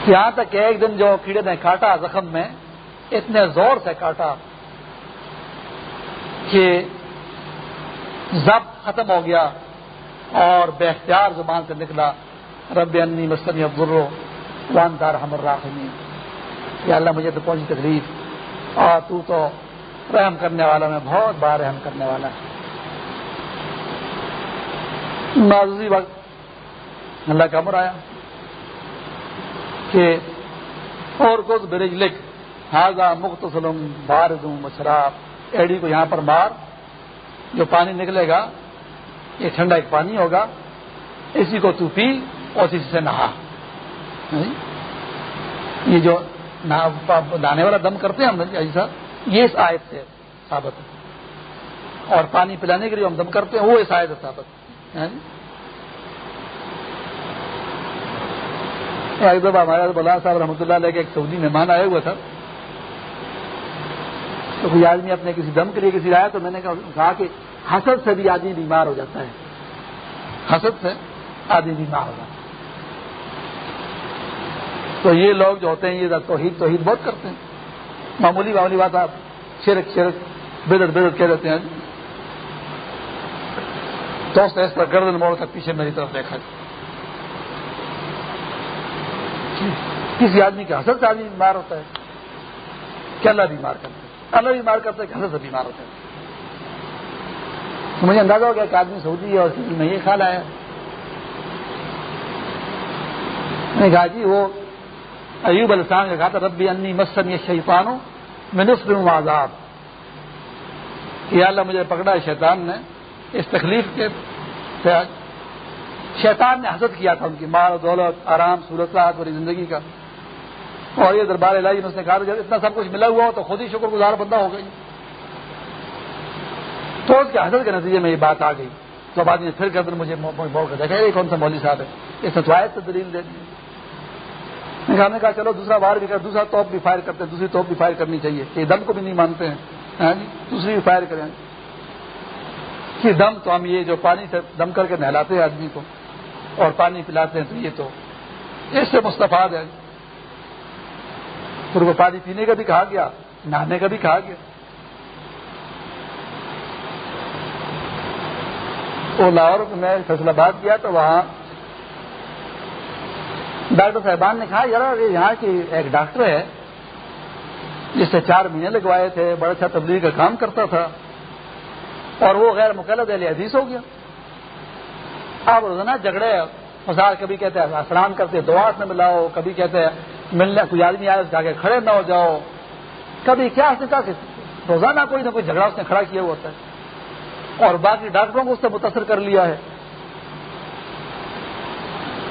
یہاں تک کہ ایک دن جو کیڑے نے کاٹا، زخم میں، اتنے زور سے کاٹا۔ کہ ضبط ختم ہو گیا اور بے اختیار زبان سے نکلا، رب انی مسنی عبدالرو وان دار ہمر راہنی یا اللہ مجھے تو پہنچی تکلیف، اور تو تو رحم کرنے والا، میں بہت بار رحم کرنے والا ہے معذوری وقت اللہ کا امر آیا کہ اور کچھ برج لکھ۔ ہاضا مختصلم بار دوں ایڈی کو یہاں پر مار، جو پانی نکلے گا، یہ ٹھنڈا ایک پانی ہوگا، اسی کو تو پی اور اسی سے نہا۔ یہ جو نہانے والا دم کرتے ہیں ہم ایسا۔ یہ اس آیت سے ثابت ہے۔ اور پانی پلانے کے لیے ہم دم کرتے ہیں، وہ اس آیت سے ثابت ہے۔ ایک دفعہ ہمارے بلا صاحب رحمۃ اللہ علیہ کے ایک سعودی مہمان آئے ہوئے تھا تو کوئی آدمی اپنے کسی دم کے لیے کسی آیا تو میں نے کہا کہ حسد سے بھی آدمی بیمار ہو جاتا ہے۔ حسد سے آدمی بیمار ہو جاتا ہے۔ تو یہ لوگ جو ہوتے ہیں، یہ توحید توحید بہت کرتے ہیں۔ معمولی معمولی بات آپ شرک شرک بدت بدت کہہ دیتے ہیں۔ تو اس پر گردن موڑ کر پیچھے میری طرف دیکھا۔ کسی آدمی کے حسد سے آدمی بیمار ہوتا ہے، کیا اللہ بیمار کرتا ہے؟ اللہ بیمار کرتا ہے کہ سے بیمار ہوتا ہے۔ تو مجھے اندازہ ہو گیا کہ آدمی سعودی ہے اور کسی میں یہ خیال آیا میں نے کہا جی وہ ایوب السلام نے کہا تھا، ربی انی مسن یہ شیطانوں میں نسل آزاد کہ اللہ مجھے پکڑا ہے شیطان نے، اس تکلیف کے شیطان نے حسد کیا تھا ان کی مال، دولت، آرام صورت راحت زندگی کا۔ اور یہ دربار الہی میں اس نے کہا جب اتنا سب کچھ ملا ہوا ہو تو خود ہی شکر گزار بندہ ہو گئی۔ تو اس کے حضرت کے نتیجے میں یہ بات آ گئی۔ تو بعد میں پھر کر مجھے بول کر دیکھا، یہ کون سا مولوی صاحب ہے؟ اس نے سے دلیل دے دی۔ ہم نے کہا، چلو دوسرا بار بھی کر، دوسرا توپ بھی فائر کرتے ہیں، دوسری توپ بھی فائر کرنی چاہیے۔ کہ دم کو بھی نہیں مانتے ہیں۔ ہاں جی، دوسری بھی فائر کریں۔ کہ دم تو ہم یہ جو پانی سے دم کر کے نہلاتے ہیں آدمی کو اور پانی پلاتے ہیں تو یہ تو اس سے مستفاد ہے۔ پھر وہ پانی پینے کا بھی کہا گیا، نہانے کا بھی کہا گیا۔ تو لاہور میں فیصلہ باد کیا تو وہاں ڈاکٹر صاحبان نے کہا، یار یہاں کی ایک ڈاکٹر ہے، جس سے چار مہینے لگوائے تھے، بڑا اچھا تبدیلی کا کام کرتا تھا، اور وہ غیر مقلد علی حدیث ہو گیا۔ آپ روزانہ جھگڑے، فساد، کبھی کہتے ہیں اسلام کرتے دو ہاتھ میں ملاؤ کبھی کہتے ہیں ملنے کوئی آدمی آئے جا کے کھڑے نہ ہو جاؤ۔ کبھی کیا کہا کہ روزانہ کوئی نہ کوئی جھگڑا اس نے کھڑا کیا ہوا ہوتا ہے۔ اور باقی ڈاکٹروں کو اس سے متاثر کر لیا ہے۔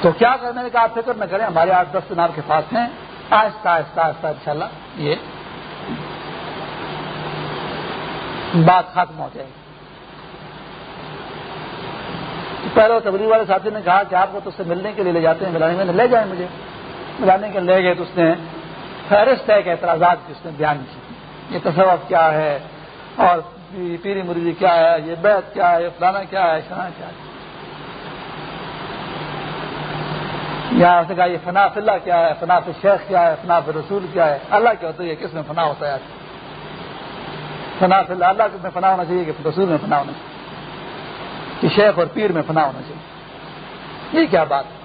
تو کیا کرنے کا آپ فکر نہ کریں، ہمارے آٹھ دس دن آپ کے پاس ہیں۔ آہستہ آہستہ آہستہ ان شاء اللہ یہ بات ختم ہو جائے گی۔ پہلے تبری والے ساتھی نے کہا کہ آپ کو تو اس سے ملنے کے لیے لے جاتے ہیں، ملانے میں، لے جائیں مجھے۔ ملانے کے لے گئے تو اس نے فہرست ہے کہ اعتراضات کی اس نے بیان کی۔ یہ تصور کیا ہے؟ اور پیری مریضی کیا ہے؟ یہ بیت کیا ہے؟ یہ فلانا کیا ہے؟ شاہ کیا ہے؟ یا اس نے کہا، یہ فنا اللہ کیا ہے؟ فنا شیخ کیا ہے؟ فنا رسول کیا ہے؟ اللہ کیا ہوتا ہے کس میں فنا ہوتا ہے؟ فنا اللہ اللہ میں فنا ہونا چاہیے کہ رسول میں فنا ہونا چاہیے، کہ شیخ اور پیر میں فنا ہونا چاہیے۔ یہ کیا بات ہے؟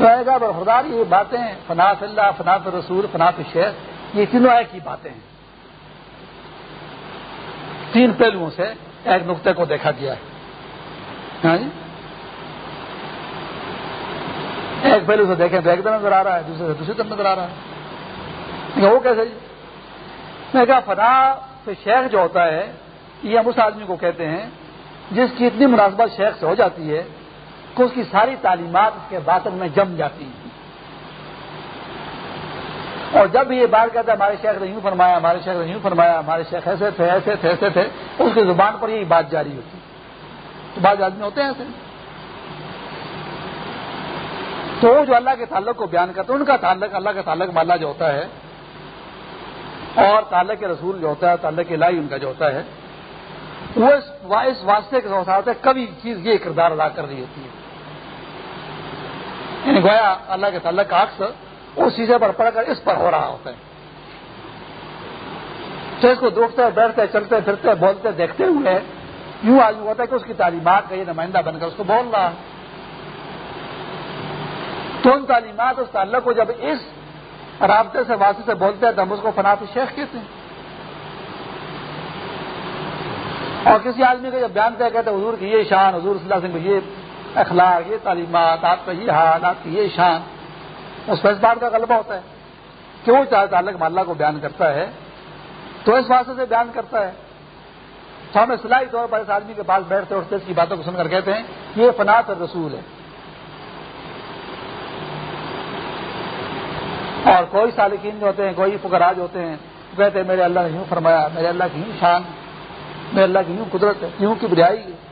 رہے گا برخدار یہ باتیں، فنا اللہ، فنا رسول فنا شیخ یہ تینوں ایک ہی باتیں ہیں۔ تین پہلوؤں سے ایک نقطے کو دیکھا گیا ہے۔ ہاں جی؟ ایک پہلو سے دیکھیں تو ایک دم نظر آ رہا ہے، دوسرے سے دوسری طرف نظر آ رہا ہے۔ وہ کیسے جی؟ میں کہا فنا سے شیخ جو ہوتا ہے، یہ ہم اس آدمی کو کہتے ہیں جس کی اتنی مناسبت شیخ سے ہو جاتی ہے کہ اس کی ساری تعلیمات اس کے باطن میں جم جاتی ہیں۔ اور جب یہ بات کہتا ہے، ہمارے شیخ نے یوں فرمایا، ہمارے شیخ نے یوں فرمایا، ہمارے شیخ ایسے تھے ایسے تھے ایسے تھے، اس کی زبان پر یہی بات جاری ہوتی تو بعض آدمی ہوتے ہیں ایسے۔ تو جو اللہ کے تعلق کو بیان کرتے ہیں، ان کا تعلق، اللہ کا تعلق مالا جو ہوتا ہے، اور تعلق رسول جو ہوتا ہے، تعلق الہی ان کا جو ہوتا ہے، وہ اس واسطے کے ساتھ ہے، کبھی چیز یہ کردار ادا کر رہی ہوتی ہے۔ یعنی گویا اللہ کے تعلق کا عکس اس چیزیں پر پڑھ کر اس پر ہو رہا ہوتا ہے۔ تو اس کو دوڑتے بیٹھتے، چلتے، پھرتے، بولتے، دیکھتے ہوئے یوں آج ہوتا ہے کہ اس کی تعلیمات کا یہ نمائندہ بن کر اس کو بول رہا تو ان تعلیمات اس تعلق کو جب اس رابطے سے واسی سے بولتے ہیں تو ہم اس کو فناف شیخ کہتے ہیں۔ اور کسی آدمی کا جب بیان کیا کہتے ہیں حضور کی یہ شان، حضور صلی اللہ علیہ وسلم یہ اخلاق، یہ تعلیمات، آپ کا یہ حال، آپ کی یہ شان، اس پر اس بات کا غلبہ ہوتا ہے۔ کہ وہ چاہے تعلق اللہ کو بیان کرتا ہے، تو اس واسطے سے بیان کرتا ہے۔ تو ہم اصلاحی طور پر اس آدمی کے پاس بیٹھتے اٹھتے اس کی باتوں کو سن کر کہتے ہیں، یہ فنات رسول ہے۔ اور کوئی سالکین جو ہوتے ہیں، کوئی فکراج ہوتے ہیں کہتے ہیں، میرے اللہ نے یوں فرمایا، میرے اللہ کی یوں شان، میرے اللہ کی یوں قدرت ہے، یوں کی بریائی ہے۔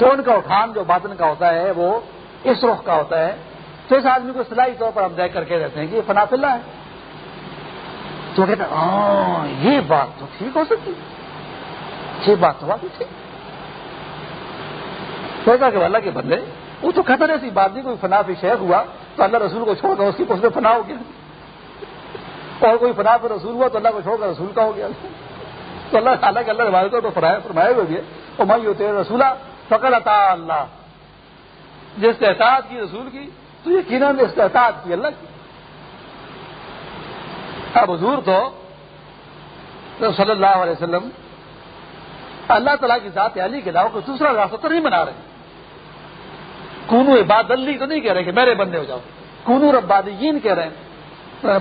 تو ان کا اٹھان جو باطن کا ہوتا ہے، وہ اس رخ کا ہوتا ہے۔ تو اس آدمی کو صلاحی طور پر ہم دیکھ کر کے رہتے ہیں کہ یہ فناف اللہ ہے۔ تو کہتے ہیں یہ بات تو ٹھیک ہو سکتی یہ بات تو بات ٹھیک۔ کہ اللہ کے بدلے وہ تو خطر ایسی بات نہیں کوئی فنا پہ شیخ ہوا تو اللہ رسول کو چھوڑ کر اس کی اس میں فنا ہو گیا۔ اور کوئی فنا پہ رسول ہوا تو اللہ کو چھوڑ کر رسول کا ہو گیا۔ تو اللہ تعالیٰ کے اللہ نے تو فرمائے ہوئے گئے اور میں ہوتے رسولہ فقر عطا اللہ۔ جس نے احتیاط کی، رسول کی، تو یقیناً اس نے احتیاط کی، اللہ کی۔ اب حضور تو صلی اللہ علیہ وسلم اللہ تعالیٰ کی ذات علی کے علاوہ کوئی دوسرا راستہ تو نہیں بنا رہے۔ کونو عباد علی تو نہیں کہہ رہے کہ میرے بندے ہو جاؤ۔ کونو ربادین کہہ رہے ہیں۔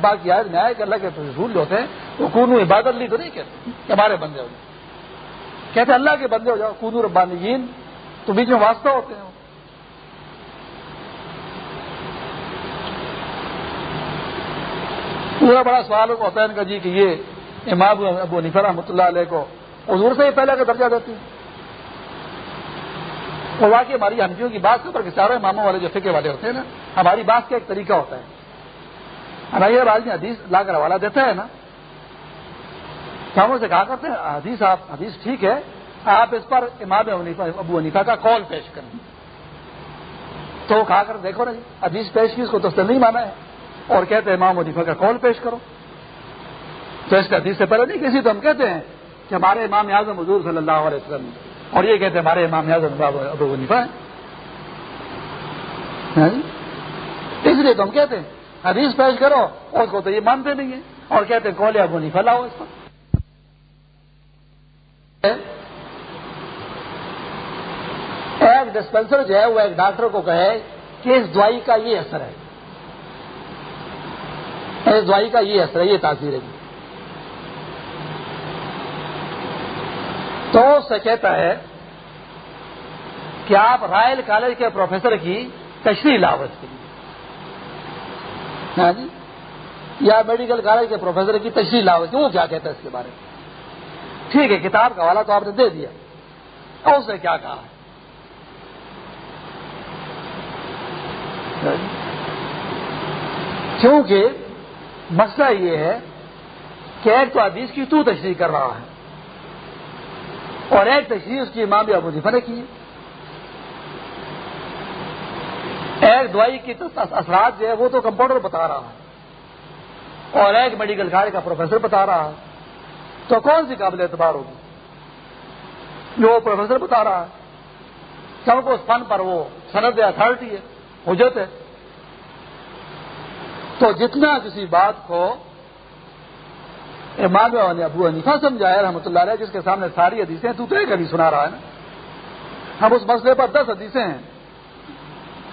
بات کی میں آئے کہ اللہ کے رسول جو ہوتے ہیں وہ کونو عبادلی تو نہیں کہتے کہ ہمارے بندے ہو جاؤ۔ کہتے اللہ کے بندے ہو جاؤ، کونو ربانیین۔ تو بیچ میں واسطہ ہوتے ہیں۔ پورا بڑا سوال ہوتا ہے ان کا جی کہ یہ امام ابو نفر رحمۃ اللہ علیہ کو حضور سے ہی پہلے کا درجہ دیتی اور واقعی ہماری ہمجیوں کی بات پر سارے اماموں والے جو فکے والے ہوتے ہیں نا، ہماری بات کا ایک طریقہ ہوتا ہے۔ ہمارے آدمی حدیث لا کر حوالہ دیتا ہے نا۔ تو ہم اسے کہا کرتے ہیں، حدیث آپ، حدیث ٹھیک ہے آپ اس پر امام ابو ونیفا کا کال پیش کریں۔ تو کہا کر دیکھو نا جی حدیث پیش کی، اس کو تو نہیں مانا ہے۔ اور کہتے ہیں امام ونیفا کا کال پیش کرو۔ تو اس کا حدیث سے پہلے نہیں، کسی تو ہم کہتے ہیں کہ ہمارے امام اعظم حضور صلی اللہ علیہ وسلم اور یہ کہتے ہیں ہمارے امام اعظم ابو ونیفا ہے ہاں جی؟ اس لیے تو ہم کہتے ہیں، حدیث پیش کرو اور اس کو تو یہ مانتے نہیں ہیں۔ اور کہتے ہیں کال ابو نیفا لاؤ اس پر۔ ایک ڈسپینسر جو ہے وہ ایک ڈاکٹر کو کہے کہ اس دوائی کا یہ اثر ہے۔ اس دوائی کا یہ اثر ہے، یہ تاثیر ہے۔ تو اس سے کہتا ہے کہ آپ رائل کالج کے پروفیسر کی تشریح لاوت کے لیے۔ ہاں جی؟ یا میڈیکل کالج کے پروفیسر کی تشریح لاوت وہ کیا کہتا ہے اس کے بارے میں؟ ٹھیک ہے، کتاب کا حوالہ تو آپ نے دے دیا۔ اور اس نے کیا کہا؟ ہے کیونکہ مسئلہ یہ ہے کہ ایک تو حدیث کی تو تشریح کر رہا ہے اور ایک تشریح اس کی امام ابو ظفر نے کی ایک دوائی کی اثرات جو ہے وہ تو کمپاؤنڈر بتا رہا ہے اور ایک میڈیکل کالج کا پروفیسر بتا رہا ہے۔ تو کون سی قابل اعتبار ہوگی؟ جو وہ پروفیسر بتا رہا ہے۔ کیونکہ اس فن پر وہ سند اتھارٹی ہے، حجت ہے۔ تو جتنا کسی بات کو امام نے ابو حنیفہ سمجھایا رحمۃ اللہ علیہ، جس کے سامنے ساری حدیثیں، تو ایک حدیث سنا رہا ہے نا۔ ہم اس مسئلے پر دس حدیثیں ہیں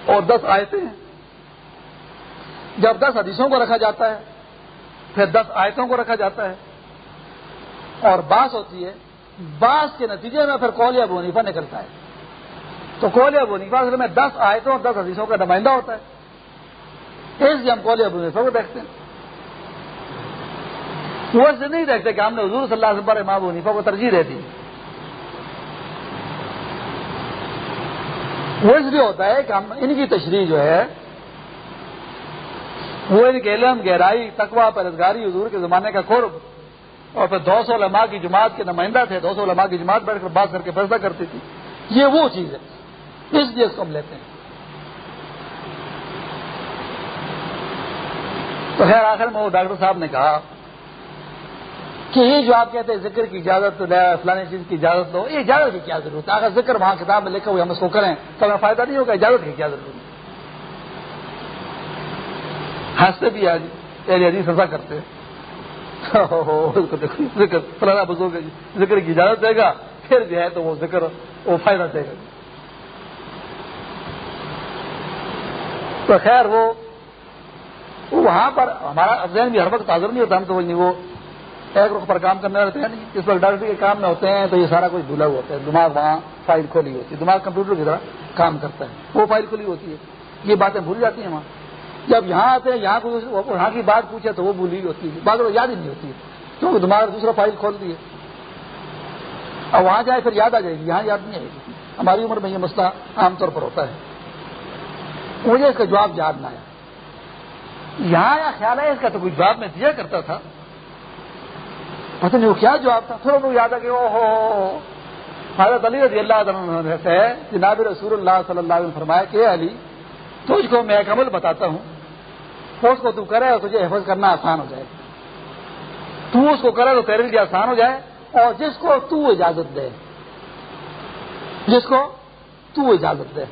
اور دس آیتیں ہیں۔ جب دس حدیثوں کو رکھا جاتا ہے، پھر دس آیتوں کو رکھا جاتا ہے۔ اور باس ہوتی ہے باس کے نتیجے میں پھر کول یا بونیفا نکلتا ہے۔ تو کول یا بونیفا میں دس آیتوں اور دس حدیثوں کا نمائندہ ہوتا ہے۔ اس لیے ہم کول یا بونیفا کو دیکھتے ہیں وہ سے نہیں دیکھتے کہ ہم نے حضور صلی اللہ علیہ وسلم پر امام ونیفا کو ترجیح دے دی وہ اس لیے ہوتا ہے کہ ہم ان کی تشریح جو ہے وہ ان کے علم گہرائی تقوا پرزگاری حضور کے زمانے کا قرب اور پھر دو سو علماء کی جماعت کے نمائندہ تھے، دو سو علماء کی جماعت بیٹھ کر بات کر کے فیصلہ کرتی تھی۔ یہ وہ چیز ہے۔ اس لیے اس کو ہم لیتے ہیں۔ تو خیر آخر میں وہ ڈاکٹر صاحب نے کہا کہ یہ جو آپ کہتے ہیں ذکر کی اجازت فلانی چیز کی اجازت دو، یہ اجازت کی کیا ضرورت ہے؟ اگر ذکر وہاں کتاب میں لکھا ہوئے ہم اس کو کریں، تو ہمیں فائدہ نہیں ہوگا، اجازت کی کیا ضرورت ہے؟ ہنستے بھی آج یعنی عزیز سزا کرتے ذکر فلانا بزرگ ذکر کی اجازت دے گا، پھر جو ہے تو وہ ذکر، وہ فائدہ دے گا۔ تو خیر وہ وہاں پر ہمارا ذہن بھی ہر وقت حاضر نہیں ہوتا، ہم تو وہ ایک رخ پر کام کرنے رہتے ہیں نہیں اس وقت ڈاکٹر کے کام میں ہوتے ہیں تو یہ سارا کچھ دھلا ہوا ہوتا ہے، دماغ وہاں فائل کھولی ہوتی ہے، دماغ کمپیوٹر کی طرح کام کرتا ہے، وہ فائل کھلی ہوتی ہے، یہ باتیں بھول جاتی ہیں وہاں۔ جب یہاں آتے ہیں، یہاں یہاں کی بات پوچھے تو وہ بھولی ہوتی ہے بات یاد ہی نہیں ہوتی ہے، کیونکہ دماغ دوسرا فائل کھول دیے اور وہاں جائے پھر یاد آ جائے گی، یہاں یاد نہیں آئے گی۔ ہماری عمر میں یہ مسئلہ عام طور پر ہوتا ہے۔ مجھے اس کا جواب یاد نہ آیا یہاں خیال ہے اس کا تو کوئی جواب میں دیا کرتا تھا۔ پتہ نہیں وہ کیا جواب تھا۔ پھر وہ یاد آ کہ او ہو حضرت علی رضی اللہ عنہ سے جناب رسول اللہ صلی اللہ علیہ وسلم فرمایا کہ علی، تجھ کو میں ایک عمل بتاتا ہوں۔ اس کو تو کرے اور تجھے حفظ کرنا آسان ہو جائے۔ تو اس کو کرے تو تیرے لیے آسان ہو جائے۔ اور جس کو تو اجازت دے، جس کو تو اجازت دے۔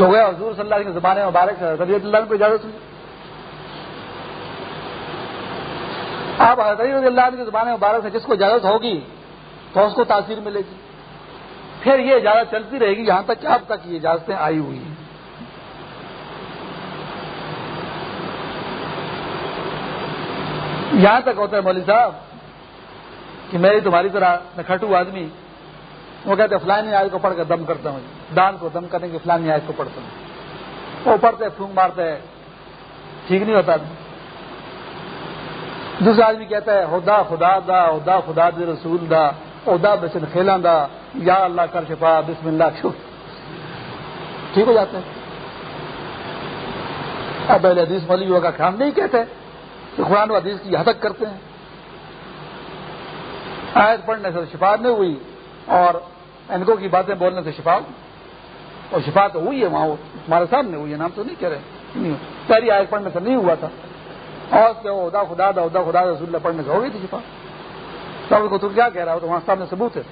تو گیا حضور صلی اللہ علیہ زبان مبارک رضی اللہ کو اجازت ہوئی آپ رضی اللہ عنہ کی زبان مبارک سے جس کو اجازت ہوگی، تو اس کو تاثیر ملے گی۔ پھر یہ اجازت چلتی رہے گی، یہاں تک کہ اب تک یہ اجازتیں آئی ہوئی ہیں۔ یہاں تک ہوتا ہے مولوی صاحب، کہ میری تمہاری طرح نکھٹو آدمی، وہ کہتے فلانی آج کو پڑھ کر دم کرتا ہوں۔ دان کو دم کرنے کی فلانی آج کو پڑھتا ہوں وہ پڑھتے پھونک مارتے ٹھیک نہیں ہوتا۔ دوسرا آدمی کہتا ہے، خدا خدا دا، خدا خدا دے رسول دا، خدا بسن کھیلا دا۔ یا اللہ کر شفا، بسم اللہ کیوں؟ ٹھیک ہو جاتے ہیں۔ اب حدیث مولوی کا کام نہیں کہتے کہ قرآن و حدیث کی حدق کرتے ہیں۔ آیت پڑھنے سے شفا نہیں ہوئی اور انکوں کی باتیں بولنے سے شفا ہوئی۔ اور شفا تو ہوئی ہے وہاں ہمارے سامنے ہوئی ہے، نام تو نہیں کہہ رہے پہلی آیت پڑھنے سے نہیں ہوا تھا۔ اور کیا وہ خدا دا ادا خدا رسول اللہ پڑھنے سے ہو گئی تھی شفا۔ تو کو تو کیا کہہ رہا ہو؟ تو وہاں سامنے ثبوت ہے۔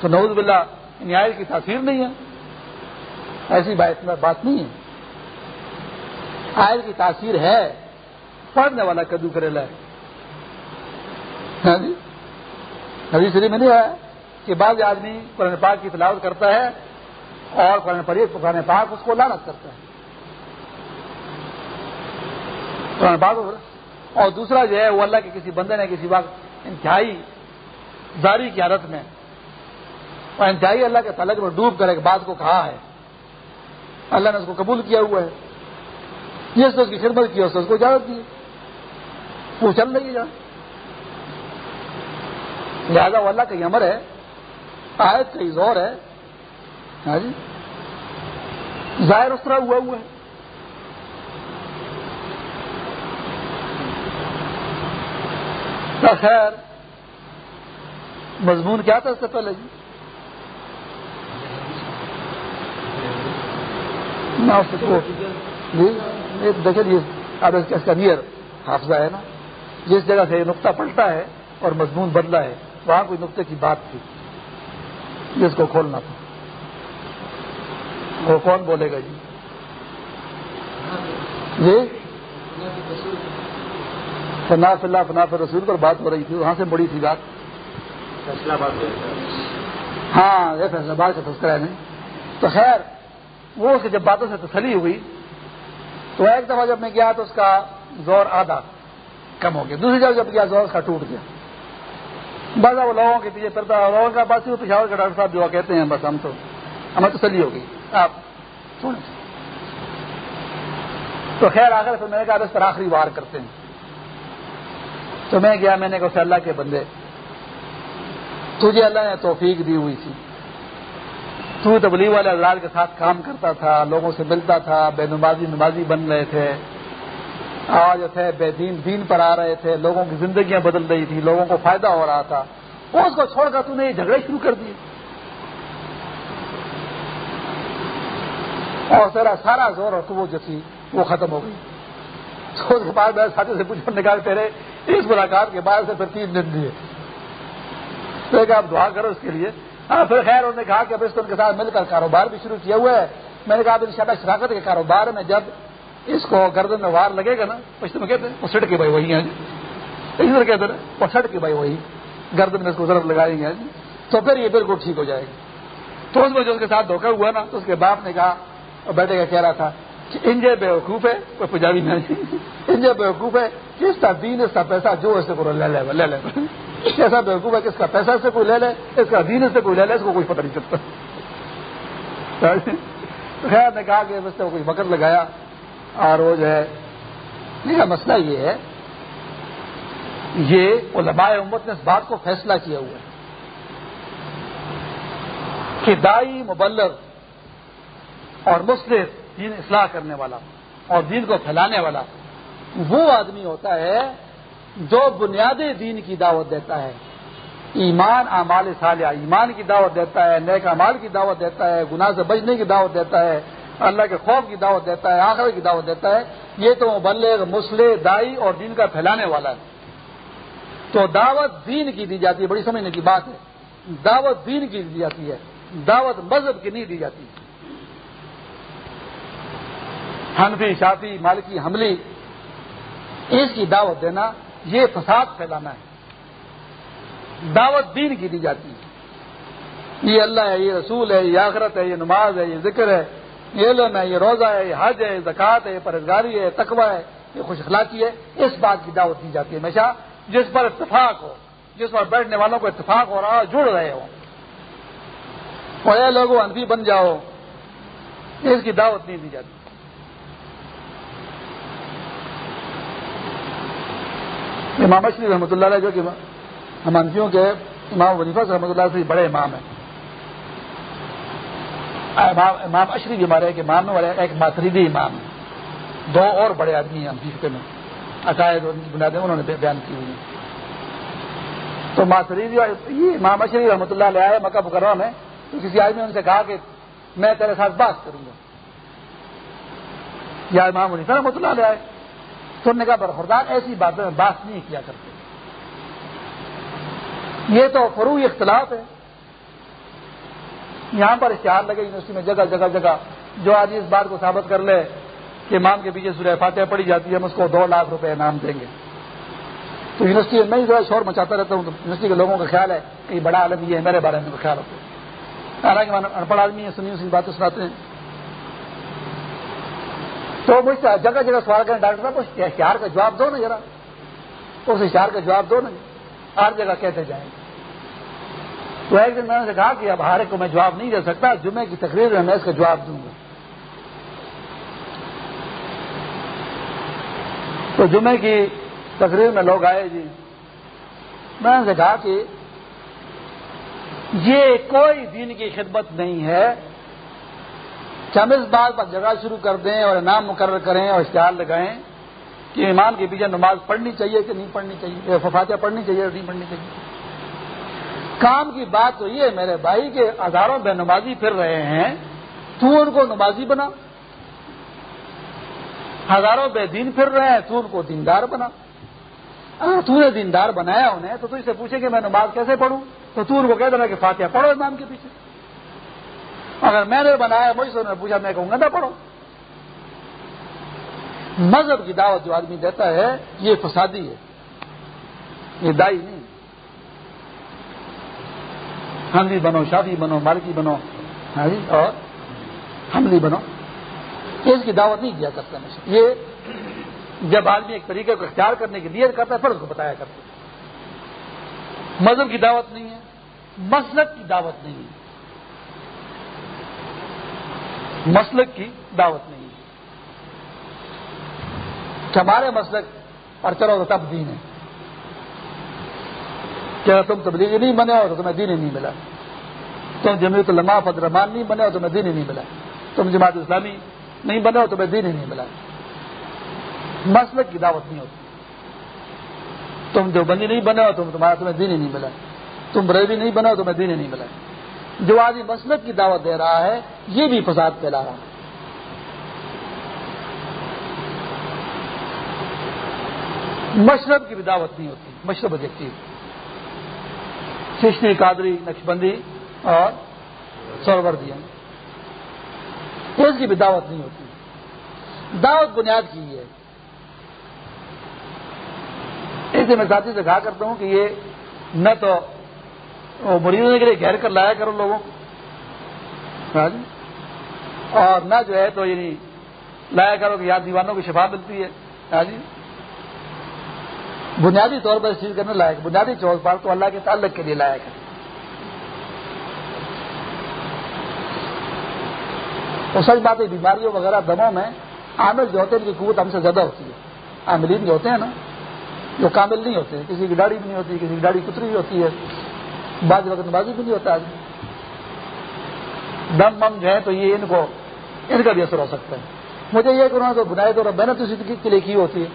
تو نوز بلّہ نیائر یعنی کی تاثیر نہیں ہے۔ ایسی بات نہیں ہے۔ آئر کی تاثیر ہے، پڑھنے والا کدو کرے لائے۔ ہاں جی؟ حدیث شریف میں نہیں آیا کہ بعض آدمی قرآن پاک کی تلاوت کرتا ہے اور قرآن پریت قرآن پاک اس کو لانت کرتا ہے قرآن پاک اور دوسرا جو ہے وہ اللہ کے کسی بندے نے کسی وقت انتہائی زاری کی حالت میں اور انتہائی اللہ کے تعلق میں ڈوب کر ایک بات کو کہا ہے۔ اللہ نے اس کو قبول کیا ہوا ہے۔ جس نے اس کی خدمت کی اس نے اس کو اجازت دی۔ وہ چل رہی ہے لہٰذا وہ اللہ کا یہ امر ہے۔ آیت کا زور ہے ہاں جی؟ ظاہر اس طرح ہوا ہوا ہے۔ خیر، مضمون کیا تھا اس سے پہلے جی؟, جی، دیکھیں جی اب اس کا نیئر حافظہ ہے نا۔ جس جگہ سے یہ نقطہ پلٹا ہے اور مضمون بدلا ہے، وہاں کوئی نقطے کی بات تھی، جس کو کھولنا تھا۔ وہ کون بولے گا جی؟ جی؟ فنا فلّہ فنا رسول پر بات ہو رہی تھی وہاں سے بڑی تھی بات۔ ہاں یہ فیصلہ باد کا تذکرہ ہے نہیں تو خیر وہ اس کی جب باتوں سے تسلی ہوئی تو ایک دفعہ جب میں گیا تو اس کا زور آدھا کم ہو گیا۔ دوسری جگہ جب گیا زور اس کا ٹوٹ گیا۔ بس وہ لوگوں کے پیچھے ہے لوگوں کا بس وہ پشاور کے ڈاکٹر صاحب جو کہتے ہیں بس ہم تو ہمیں تسلی ہو گئی۔ آپ تو خیر آخر پھر میں نے کہا اس پر آخری وار کرتے ہیں۔ تو میں گیا، میں نے کہا اللہ کے بندے، تجھے اللہ نے توفیق دی ہوئی تھی۔ تو تبلیغ والے اضرار کے ساتھ کام کرتا تھا، لوگوں سے ملتا تھا بے نمازی نمازی بن رہے تھے۔ آج تھے بے دین دین پر آ رہے تھے۔ لوگوں کی زندگیاں بدل رہی تھی لوگوں کو فائدہ ہو رہا تھا۔ اس کو چھوڑ کر تو نے یہ جھگڑے شروع کر دیے۔ اور تیرا سارا زور اور تو وہ جو تھی وہ ختم ہو گئی۔ تو اس کے بعد میں ساتھی سے پوچھا نکال تیرے اس ملاقات کے بعد سے پھر تین دن دیے۔ تو آپ دعا کرو اس کے لیے۔ ہاں پھر خیر، انہوں نے کہا کہ اب اس ان کے ساتھ مل کر کاروبار بھی شروع کیا ہوا ہے۔ میں نے کہا ان شاء اللہ شراکت کے کاروبار میں جب اس کو گردن میں وار لگے گا نا پچھلے میں کہتے ہیں وہ سٹ کے بھائی وہی ہیں جی۔ ادھر کہتے ہیں وہ سٹ کے بھائی وہی۔ گردن میں اس کو ضرورت لگائیں گے جی۔ تو پھر یہ بالکل ٹھیک ہو جائے گی۔ تو اس میں جو اس کے ساتھ دھوکہ ہوا نا، تو اس کے باپ نے کہا بیٹے کا کہہ رہا تھا کہ انجے بے وقوف ہے کوئی پنجابی میں انجے بے وقوف ہے کس کا دین اس کا پیسہ جو اس سے لے لے لے لے۔ کیسا بے وقوف ہے، کس کا پیسہ اس سے کوئی لے لے، اس کا دین اس سے کوئی لے لے، اس کو کوئی پتہ نہیں چلتا۔ خیر نے کہا کہ اس نے کوئی مکر لگایا اور وہ جو ہے میرا مسئلہ یہ ہے، یہ علماء امت نے اس بات کو فیصلہ کیا ہوا ہے کہ دائی مبلغ اور مسلم دین اصلاح کرنے والا اور دین کو پھیلانے والا، وہ آدمی ہوتا ہے جو بنیادی دین کی دعوت دیتا ہے۔ ایمان، اعمال صالحہ، ایمان کی دعوت دیتا ہے، نیک امال کی دعوت دیتا ہے، گناہ سے بچنے کی دعوت دیتا ہے، اللہ کے خوف کی دعوت دیتا ہے آخر کی دعوت دیتا ہے۔ یہ تو مبلغ، مسلح، دائی اور دین کا پھیلانے والا ہے۔ تو دعوت دین کی دی جاتی ہے، بڑی سمجھنے کی بات ہے۔ دعوت دین کی دی جاتی ہے۔ دعوت مذہب کی نہیں دی جاتی۔ حنفی شافی مالکی حملی اس کی دعوت دینا یہ فساد پھیلانا ہے دعوت دین کی دی جاتی ہے یہ اللہ ہے یہ رسول ہے یہ آخرت ہے یہ نماز ہے یہ ذکر ہے یہ علم ہے یہ روزہ ہے یہ حج ہے یہ زکوٰۃ ہے یہ پرہزگاری ہے تقوی ہے یہ خوش اخلاقی ہے اس بات کی دعوت دی جاتی ہے ہمیشہ جس پر اتفاق ہو جس پر بیٹھنے والوں کو اتفاق ہو رہا جڑ رہے ہو اور یہ لوگوں انفی بن جاؤ اس کی دعوت نہیں دی جاتی امام اشری رحمۃ اللہ علیہ جو کہ ہمانفیوں کے امام وظیفہ سے رحمۃ اللہ سے بڑے امام ہیں۔ امام اشری ہمارے ایک امام والے ایک ماتریدی امام ہے دو اور بڑے آدمی ہیں ہم میں۔ عقائد ان کی بنیادیں انہوں نے بیان کی ہوئی تو ماتریدی یہ امام اشری رحمۃ اللہ علیہ آئے مکہ مکرمہ میں۔ تو کسی آدمی نے ان سے کہا کہ میں تیرے ساتھ بات کروں گا۔ یا امام ولیفہ رحمۃ اللہ علیہ آئے۔ تو نے کہا برخوردار ایسی باتوں میں بات نہیں کیا کرتے۔ یہ تو فروغ اختلاف ہے۔ یہاں پر اشتہار لگے یونیورسٹی میں جگہ جگہ جگہ جو آدمی اس بات کو ثابت کر لے کہ امام کے پیچھے سورہ فاتحہ پڑی جاتی ہے، ہم اس کو دو لاکھ روپے انعام دیں گے۔ تو یونیورسٹی میں میں شور مچاتا رہتا ہوں تو یونیورسٹی کے لوگوں کا خیال ہے کہ بڑا عالم یہ ہے، میرے بارے میں خیال ہوتا ہے حالانکہ ان پڑھ آدمی ہے سنی سنی باتیں سناتے ہیں۔ تو مجھ سے جگہ جگہ سوال کریں، ڈاکٹر صاحب، اس اشتہار کا جواب دو نا ذرا۔ اس اشتہار کا جواب دو نا۔ ہر جگہ کہتے جائیں۔ تو ایک دن میں نے کہا کہ اب ہر ایک کو میں جواب نہیں دے سکتا، جمعے کی تقریر میں میں اس کا جواب دوں گا۔ تو جمعے کی تقریر میں لوگ آئے جی۔ میں نے کہا کہ یہ کوئی دین کی خدمت نہیں ہے۔ کہ ہم اس بات پر جگہ شروع کر دیں اور انعام مقرر کریں اور اشتہار لگائیں کہ ایمان کے پیچھے نماز پڑھنی چاہیے کہ نہیں پڑھنی چاہیے ففاتیہ پڑھنی چاہیے یا نہیں پڑھنی چاہیے۔ کام کی بات تو یہ ہے میرے بھائی کہ ہزاروں بے نمازی پھر رہے ہیں، تو ان کو نمازی بنا۔ ہزاروں بے دین پھر رہے ہیں، تو ان کو دیندار بنا۔ تو نے دیندار بنایا انہیں، تو تو اسے پوچھے کہ میں نماز کیسے پڑھوں؟ تو تو ان کو کہہ دینا کہ فاتحہ پڑھو امام کے پیچھے۔ اگر میں نے بنایا، مجھ سے پوچھا، میں کہوں گا نہ پڑھو۔ مذہب کی دعوت جو آدمی دیتا ہے، یہ فسادی ہے۔ یہ دائی نہیں۔ ہاں بنو، شادی بنو، مالکی بنو ہاں جی، اور حملی بنو۔ اس کی دعوت نہیں دیا کرتا ہمیشہ یہ جب آدمی ایک طریقے کو اختیار کرنے کی نیت کرتا ہے، پھر اس کو بتایا کرتا مذہب کی دعوت نہیں ہے۔ مسلک کی دعوت نہیں ہے۔ مسلک کی دعوت نہیں ہے۔ کہ ہمارے مسلک اور چلو تو تب دین ہے۔ کیا تم تبلیغی نہیں بنے ہو تو تمہیں دین ہی نہیں ملا۔ تم جمیعت الما فد رحمان نہیں بنے ہو تمہیں دین ہی نہیں ملا۔ تم جماعت اسلامی نہیں بنے ہو تمہیں دین ہی نہیں ملا۔ مسلک کی دعوت نہیں ہوتی۔ تم جو بندی نہیں بنے ہو تم تمہارا تمہیں دین ہی نہیں ملا۔ تم بریوی نہیں بنے ہو تمہیں دین ہی نہیں ملا۔ جو آدمی مسلک کی دعوت دے رہا ہے، یہ بھی فساد پھیلا رہا ہے۔ مشرب کی بھی دعوت نہیں ہوتی، مشرب آبجیکٹو چشتی قادری نقش بندی اور سرور دیا اس کی بھی دعوت نہیں ہوتی۔ دعوت بنیاد کی ہے۔ اس لیے میں ساتھی سے کہا کرتا ہوں کہ یہ نہ تو مریضوں کے لیے گھر کر لایا کرو لوگوں ہاں جی؟ اور نہ جو ہے تو یعنی لایا کرو کہ یاد دیوانوں کی شفا ملتی ہے۔ ہاں جی۔ بنیادی طور پر اس چیز کرنے لائق، بنیادی طور پر تو اللہ کے تعلق کے لیے لائق ہے۔ تو سچ بات ہے، بیماریوں وغیرہ دموں میں عامل جو ہوتے ہیں، ان کی قوت ہم سے زیادہ ہوتی ہے۔ عاملین جو ہوتے ہیں نا، جو کامل نہیں ہوتے، کسی کی گاڑی بھی نہیں ہوتی، کسی کی گاڑی کتری بھی ہوتی ہے۔ بعض وقت بازی بھی نہیں ہوتا آدمی دم بم جو ہے تو یہ ان کو ان کا بھی اثر ہو سکتا ہے۔ مجھے یہ کرنا تو بنائے تو محنت اسی کے لیے کی ہوتی ہے۔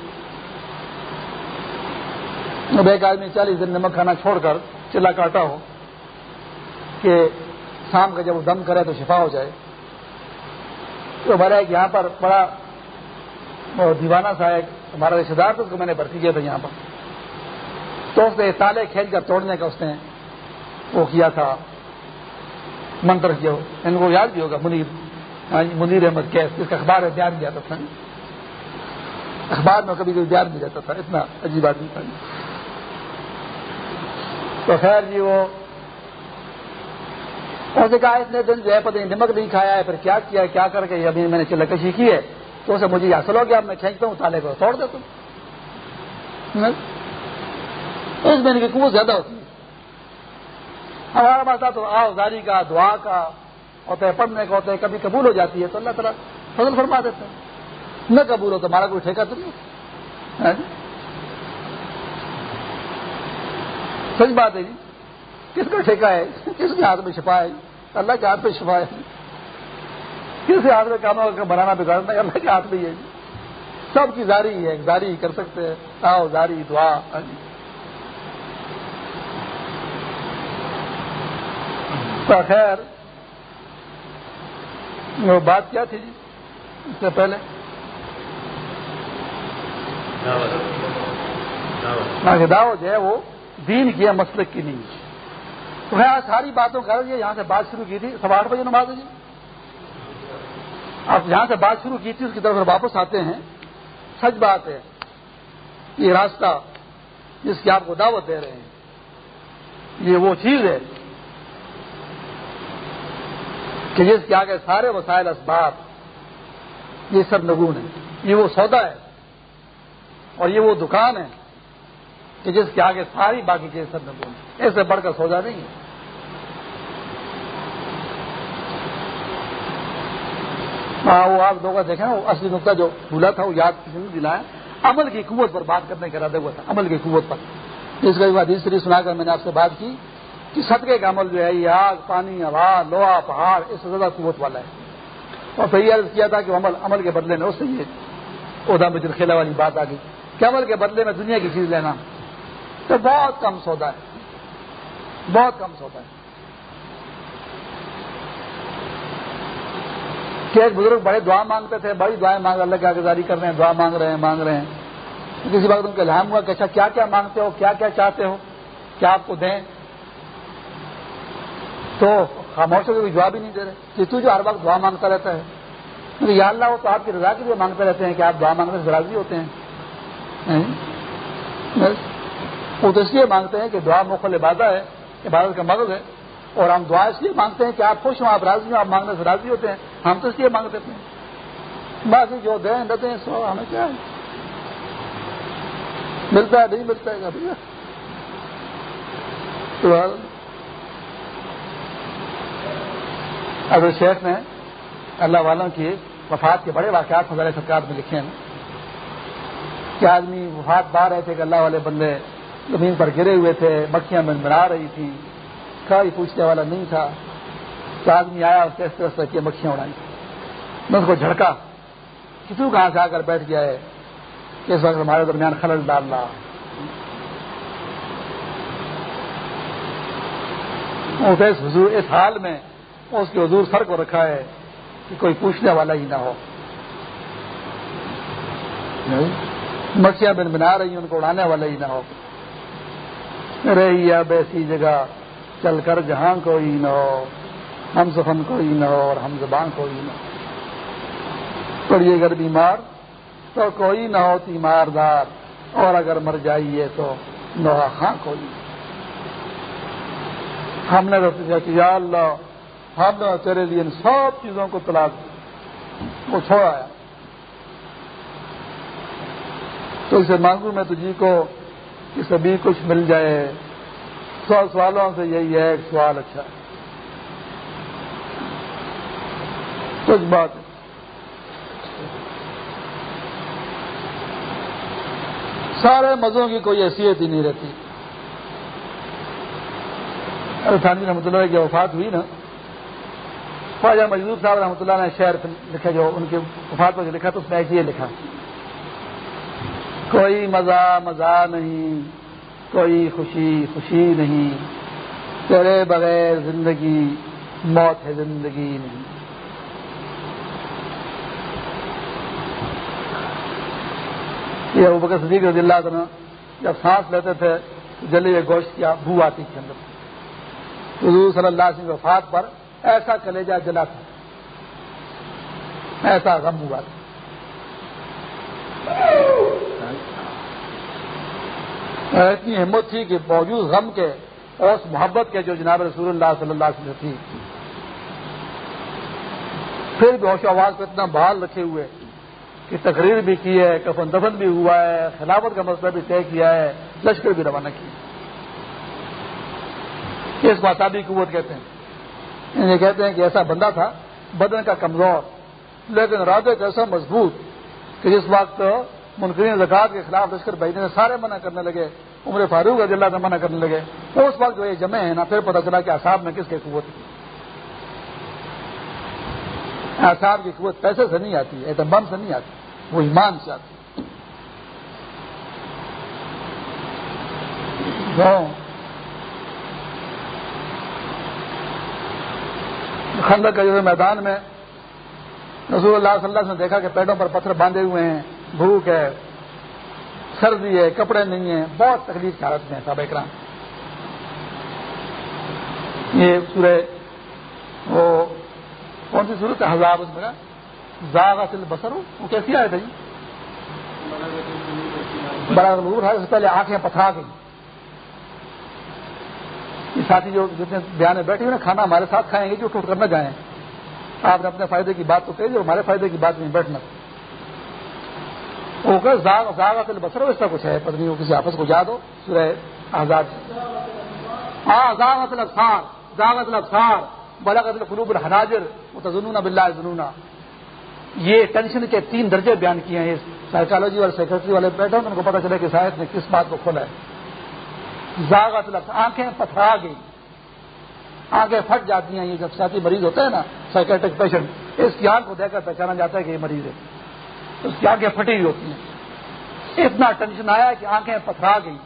اب ایک آدمی چالیس دن نمک کھانا چھوڑ کر چلا کاٹا ہو کہ شام کا جب وہ دم کرے تو شفا ہو جائے۔ تو ہمارا ایک یہاں پر بڑا دیوانہ سا ایک ہمارا رشتے دار تو اس کو میں نے بھرتی کیا تھا یہاں پر۔ تو اس نے تالے کھیل کر توڑنے کا اس نے وہ کیا تھا؟ منتر کیا ان کو یعنی یاد بھی ہوگا، منیر. ہاں جی، منیر احمد کیس اس کا اخبار بیان بھی آتا تھا اخبار میں کبھی کبھی بیان بھی رہتا تھا، اتنا عجیب آدمی تھا. تو خیر جی وہ اسے کہا، اتنے دن جو ہے پتہ نمک نہیں کھایا ہے، پھر کیا کیا کیا کر کے ابھی میں نے چلے کشی کی ہے؟ تو اسے مجھے حاصل ہو گیا میں کھینچتا ہوں، تالے کو توڑ دیتا ہوں. ہاں؟ اس میں کی قوت زیادہ ہوتی ہے؟ ہمارا مسئلہ تو آؤ زاری کا، دعا کا، ہوتا ہے پڑھنے کا، ہوتا ہے، کبھی قبول ہو جاتی ہے۔ تو اللہ تعالیٰ فضل فرما دیتے ہیں نہ قبول ہو تو ہمارا کوئی ٹھیکہ تو نہیں سچ ہاں جی؟ بات ہے جی۔ کس کا ٹھیکہ ہے؟ کس کے ہاتھ میں چھپا ہے جی؟ اللہ کے ہاتھ میں چھپا ہے۔ کس کے ہاتھ میں کاموں کا بنانا بگاڑنا اللہ کے ہاتھ میں ہی ہے جی۔ سب کی زاری ہے، زاری کر سکتے ہیں۔ آؤ، زاری، دعا ہاں جی۔ خیر۔ وہ بات کیا تھی جی؟ اس سے پہلے۔ ہاں دعوت جو ہے وہ دین کی ہے، مسلک کی نہیں۔ تو میں آج ساری باتوں کر رہی یہاں سے بات شروع کی تھی۔ سوا آٹھ بجے نماز جی۔ آپ یہاں سے بات شروع کی تھی، اس کی طرف واپس آتے ہیں۔ سچ بات ہے، یہ راستہ جس کی آپ کو دعوت دے رہے ہیں، یہ وہ چیز ہے۔ کہ جس کے آگے سارے وسائل اسباب، یہ سب نگون ہے یہ وہ سودا ہے، اور یہ وہ دکان ہے کہ جس کے آگے ساری باقی چیز سب نگون ہے ایسے بڑھ کر سودا نہیں ہے۔ ہاں وہ آپ لوگ دیکھیں وہ اصلی نقطہ جو بھولا تھا، وہ یاد کسی نے دلایا؟ عمل کی قوت پر بات کرنے کا ارادہ ہوا تھا، عمل کی قوت پر۔ اس کا حدیث شریف سنا کر میں نے آپ سے بات کی۔ کہ صدقے کا عمل جو ہے یہ آگ، پانی، ہوا، لوہا، پہاڑ، اس سے زیادہ قوت والا ہے۔ اور پھر یہ عرض کیا تھا کہ عمل عمل کے بدلے میں اس سے یہ عہدہ میں خیلا والی بات آ گئی کہ عمل کے بدلے میں دنیا کی چیز لینا تو بہت کم سودا ہے۔ بہت کم سودا ہے۔ کہ ایک بزرگ بڑے دعا مانگتے تھے، بڑی دعائیں مانگ اللہ کی آگزاری کر رہے ہیں، دعا مانگ رہے ہیں، مانگ رہے ہیں۔ کسی وقت ان کا لحام ہوا کہ اچھا کیا کیا مانگتے ہو کیا کیا چاہتے ہو، کیا آپ کو دیں؟ تو خاموشوں کو جواب ہی نہیں دے رہے۔ کہ تو جو ہر وقت دعا مانگتا رہتا ہے۔ یا اللہ وہ تو آپ کی رضا کے لیے مانگتے رہتے ہیں کہ آپ دعا مانگنے سے راضی ہوتے ہیں۔ وہ تو اس لیے مانگتے ہیں کہ دعا مخل عبادہ ہے عبادت کا مغز ہے۔ اور ہم دعا اس لیے مانگتے ہیں کہ آپ خوش ہوں آپ راضی ہوں آپ مانگنے سے راضی ہوتے ہیں۔ ہم تو اس لیے مانگتے ہیں۔ باقی جو دیں دیتے ہیں سو ہمیں کیا ہے؟ ملتا ہے نہیں ملتا ہے بھیا شیخ نے اللہ والوں کی وفات کے بڑے واقعات مظاہرے سرکار میں لکھے ہیں۔ کہ آدمی وفات با رہے تھے کہ اللہ والے بندے زمین پر گرے ہوئے تھے، مکھیاں من بنا رہی تھی کھائی پوچھنے والا نہیں تھا۔ تو آدمی آیا اور کیسے طرح کیا مکھیاں اڑائی؟ میں اس کو جھڑکا۔ کسی کہاں سے آ کر بیٹھ گیا ہے؟ کہ اس وقت ہمارے درمیان خلل ڈال رہا۔ اس حال میں اس کے حضور سر کو رکھا ہے کہ کوئی پوچھنے والا ہی نہ ہو۔ مکھیاں بن بنا رہی ہیں، ان کو اڑانے والا ہی نہ ہو۔ رہی اب ایسی جگہ چل کر جہاں کوئی نہ ہو، ہم سفن کوئی نہ ہو اور ہم زبان کوئی نہ ہو۔ پڑیے اگر بیمار، تو کوئی نہ ہو تیمار دار اور اگر مر جائیے تو نوحا خاں کوئی ہم نے یا اللہ ہم نے تیرے لیے ان سب چیزوں کو تلاش کو چھوڑا ہے تو اسے مانگوں میں تجھی کو کہ سبھی کچھ مل جائے۔ سو سوالوں سے یہی ہے، ایک سوال اچھا۔ ہے کچھ بات۔ سارے مزوں کی کوئی حیثیت ہی نہیں رہتی۔ ارے تھانوی رحمۃ اللہ کی وفات ہوئی نا۔ خواجہ مجدور صاحب رحمۃ اللہ نے شہر لکھا جو ان کے وفات پر جو لکھا تو اس نے یہ لکھا۔ کوئی مزہ مزہ نہیں، کوئی خوشی خوشی نہیں، تیرے بغیر زندگی موت ہے زندگی نہیں۔ یہ بکر صدیق رضی اللہ عنہ جب سانس لیتے تھے جلی گوشت کی بو آتی تھی اندر۔ حضور صلی اللہ علیہ وسلم وفات پر ایسا کلیجہ جلا تھا ایسا غم ہوا۔ تھا اتنی ہمت تھی کہ باوجود غم کے اور اس محبت کے جو جناب رسول اللہ صلی اللہ علیہ وسلم تھی پھر بھی ہوش آواز کو اتنا بحال رکھے ہوئے کہ تقریر بھی کی ہے، کفن دفن بھی ہوا ہے، خلافت کا مسئلہ بھی طے کیا ہے، لشکر بھی روانہ کیا اس کو قوت کہتے ہیں۔ یہ کہتے ہیں کہ ایسا بندہ تھا، بدن کا کمزور، لیکن رادے کا ایسا مضبوط کہ جس وقت منکرین زکات کے خلاف لشکر بھیجنے سارے منع کرنے لگے، عمر فاروق رضی اللہ سے منع کرنے لگے۔ اس وقت جو یہ جمع ہے نا پھر پتا چلا کہ اصاب میں کس کی قوت تھی اصاب کی قوت پیسے سے نہیں آتی ہے بم سے نہیں آتی، وہ ایمان سے آتی۔ خندق کا جو میدان میں رسول اللہ صلی اللہ علیہ وسلم نے دیکھا کہ پیڑوں پر پتھر باندھے ہوئے ہیں، بھوک ہے، سردی ہے، کپڑے نہیں ہیں، بہت تکلیف کی حالت میں سب اکرام۔ یہ سورہ، وہ کون سی صورت ہے؟ ہزار اس میں زاغ اصل بسر وہ کیسی آئے تھے برابر سے پہلے آنکھیں پتھرا گئی یہ ساتھی جو جتنے بیان میں بیٹھے ہوئے نا کھانا ہمارے ساتھ کھائیں گے جو ٹوٹ کر نہ جائیں۔ آپ نے اپنے فائدے کی بات تو کہی ہمارے فائدے کی بات میں بیٹھنا۔ اصل بسر کچھ ہے پتنی وہ کسی آپس کو یاد ہو، سورہ آزاد۔ ہاں زاغت الفسار زاغت الفسار بلاغت القلوب الحناجر متضنون باللہ ظنونا۔ یہ ٹینشن کے تین درجے بیان کیے ہیں۔ سائیکالوجی والے سیکرٹری والے بیٹھے ان کو پتا چلا کہ شاید نے کس بات کو کھولا ہے۔ زاغت لفظ آنکھیں پتھرا گئی آنکھیں پھٹ جاتی ہیں، یہ جب ساتھی مریض ہوتا ہے نا سائکیٹرک پیشنٹ اس کی آنکھ کو دیکھ کر پہچانا جاتا ہے کہ یہ مریض ہے۔ اس کی آنکھیں پھٹی ہوئی ہوتی ہیں۔ اتنا ٹینشن آیا کہ آنکھیں پتھرا گئی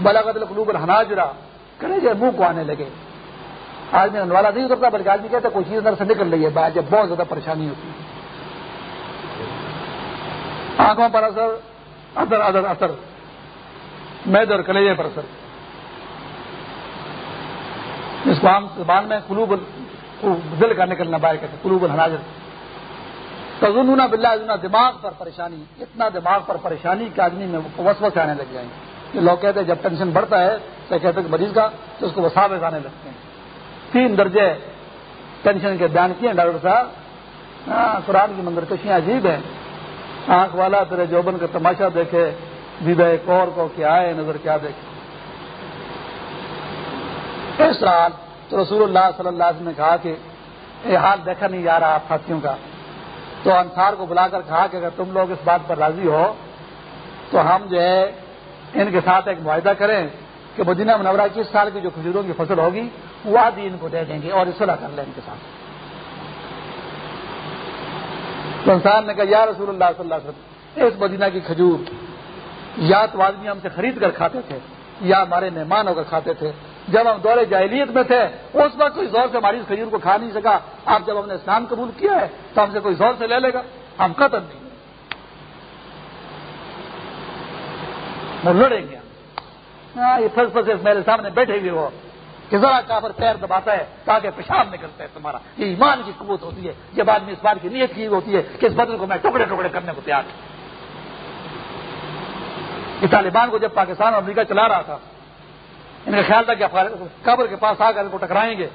بلاغت القلوب الحناجرا کرے جو منہ کو آنے لگے۔ آدمی انوالا نہیں اترتا بلکہ آدمی کہتا کوئی چیز اندر سے نکل رہی ہے جب بہت زیادہ پریشانی ہوتی ہے۔ آنکھوں پر اثر ادر ادر اثر۔ مید اور کلیجے پر اثر اس کو عام زبان میں قلوب دل کا نکلنا باہر کہتے قلوب الحناجر۔ تزنہ بلّہ دماغ پر پریشانی، اتنا دماغ پر پریشانی کہ آدمی میں وسوسے آنے لگ جائیں۔ گے لوگ کہتے ہیں، جب ٹینشن بڑھتا ہے سائکیٹرک مریض کا، تو اس کو وساوے آنے لگتے ہیں۔ تین درجے ٹینشن کے بیان کیے ڈاکٹر صاحب۔ ہاں قرآن کی مندر کشیاں عجیب ہیں۔ آنکھ والا تیرے جوبن کا تماشا دیکھے بیبا ایک اور کو کیا ہے، نظر کیا دیکھے اس رات تو رسول اللہ صلی اللہ علیہ وسلم نے کہا کہ یہ حال دیکھا نہیں جا رہا ساتھیوں کا۔ تو انصار کو بلا کر کہا کہ اگر تم لوگ اس بات پر راضی ہو، تو ہم جو ہے، ان کے ساتھ ایک معاہدہ کریں کہ مدینہ منورہ کی اس سال کی جو کھجوروں کی فصل ہوگی، وہ آدھی ان کو دے دیں گے اور اصلاح کر لیں ان کے ساتھ۔ تو انسان نے کہا، یا رسول اللہ صلی اللہ علیہ وسلم، اس مدینہ کی کھجور یا تو آدمی ہم سے خرید کر کھاتے تھے، یا ہمارے مہمان ہو کر کھاتے تھے۔ جب ہم دور جاہلیت میں تھے، اس وقت کوئی زور سے ہماری اس کھجور کو کھا نہیں سکا۔ اب جب ہم نے اسلام قبول کیا ہے، تو ہم سے کوئی زور سے لے لے گا۔ ہم قتل نہیں۔ لڑیں گے۔ ہاں یہ پھنس پھنس میرے سامنے بیٹھے ہوئے ہو۔ کہ ذرا کافر پیر دباتا ہے، تاکہ پیشاب نکلتا ہے تمہارا۔ یہ ایمان کی قوت ہوتی ہے۔ جب آدمی اس بات کی نیت کی ہوتی ہے کہ اس بدل کو میں ٹکڑے ٹکڑے کرنے کو تیار ہوں۔ یہ طالبان کو جب پاکستان اور امریکہ چلا رہا تھا، ان کا خیال تھا کہ قبر کے پاس آ کر ان کو ٹکرائیں گے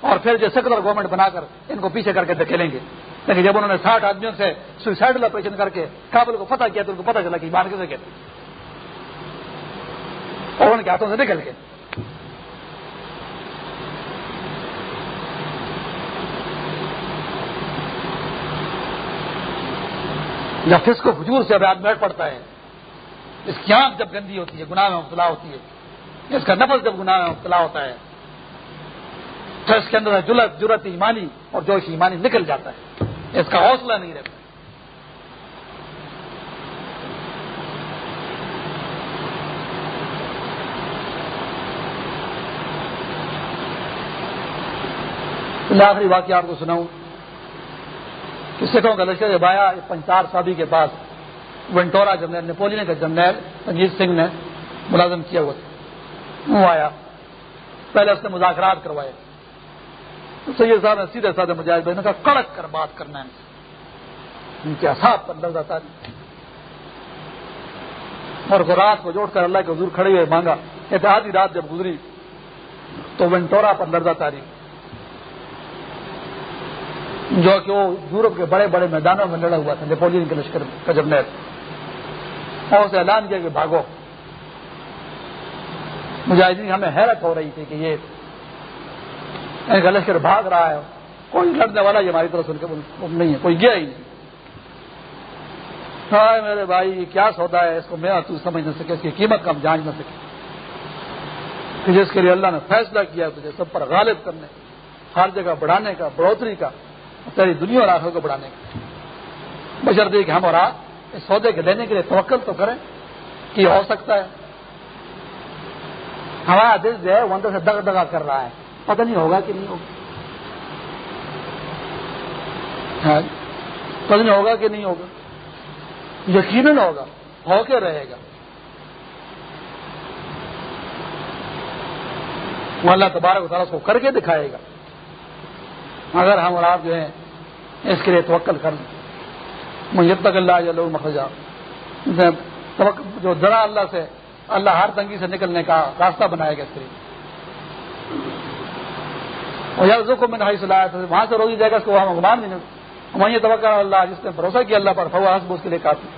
اور پھر جو سیکولر گورنمنٹ بنا کر ان کو پیچھے کر کے دکھیلیں گے۔ لیکن جب انہوں نے ساٹھ آدمیوں سے سوسائڈل آپریشن کر کے کابل کو فتح کیا تو ان کو پتا چلا کہ ایمان کسے کہتے اور ان کے ہاتھوں سے نکل گئے۔ جب فس کو حجور سے اب بیٹھ پڑتا ہے اس کی آنکھ جب گندی ہوتی ہے، گناہ میں مبتلا ہوتی ہے، اس کا نفس جب گناہ میں مبتلا ہوتا ہے، تو اس کے اندر جلت جرت ایمانی اور جوش ایمانی نکل جاتا ہے۔ اس کا حوصلہ نہیں رہتا۔ آخری واقعہ آپ کو سناؤں۔ کہ سکھوں کا لشکر جب آیا پنچار سادی کے پاس ونٹورا جنرل نیپولین کا جنرل رنجیت سنگھ نے ملازم کیا ہوا تھا۔ وہ آیا۔ پہلے اس نے مذاکرات کروائے۔ سید صاحب نے سیدھے سادھے مجاہد بھائی نے کہا کڑک کر بات کرنا ہے۔ ان کے اصاب پر لفظ آتا نہیں اور رات کو جوڑ کر اللہ کے حضور کھڑے ہوئے مانگا۔ اتحادی رات جب گزری تو ونٹورا پر لرزہ تاریخ جو کہ وہ یورپ کے بڑے بڑے میدانوں میں لڑا ہوا تھا نیپولین کے لشکر کا جرنیل۔ اور اسے اعلان کیا کہ بھاگو۔ مجاہدین ہمیں حیرت ہو رہی تھی کہ یہ لشکر بھاگ رہا ہے۔ کوئی لڑنے والا یہ ہماری طرف سن کے نہیں ہے، کوئی گیا ہی نہیں۔ میرے بھائی، یہ کیا سودا ہے؟ اس کو میں تو سمجھ نہ سکے، اس کی قیمت کا ہم جانچ نہ سکے۔ کہ جس کے لیے اللہ نے فیصلہ کیا، تجھے سب پر غالب کرنے، ہر جگہ بڑھانے کا، بڑھوتری کا تیری دنیا اور آنکھوں کو بڑھانے کا۔ بشر دے کہ ہم اور آپ اس سودے کے لینے کے لیے توکل تو کریں کہ ہو سکتا ہے۔ ہمارا دل جو ہے وہ اندر سے دگ دگا کر رہا ہے۔ پتہ نہیں ہوگا کہ نہیں ہوگا۔ ہاں، پتہ نہیں ہوگا کہ نہیں ہوگا۔ یقیناً ہوگا، ہو کے رہے گا۔ وہ اللہ تبارک و تعالیٰ اس کو کر کے دکھائے گا۔ اگر ہم اور آپ جو ہیں، اس کے لیے توکل کر لیں۔ تک اللہ یا لوگ مخرجہ۔ جو ذرا اللہ سے، اللہ ہر تنگی سے نکلنے کا راستہ بنائے گا اس کے لیے اور یار کو میں نے وہاں سے روزی جائے گا اس کو وہاں گمان نہیں۔ وہیں توقع اللہ، جس نے بھروسہ کیا اللہ پر فوا حسب اس کے لیے کافی۔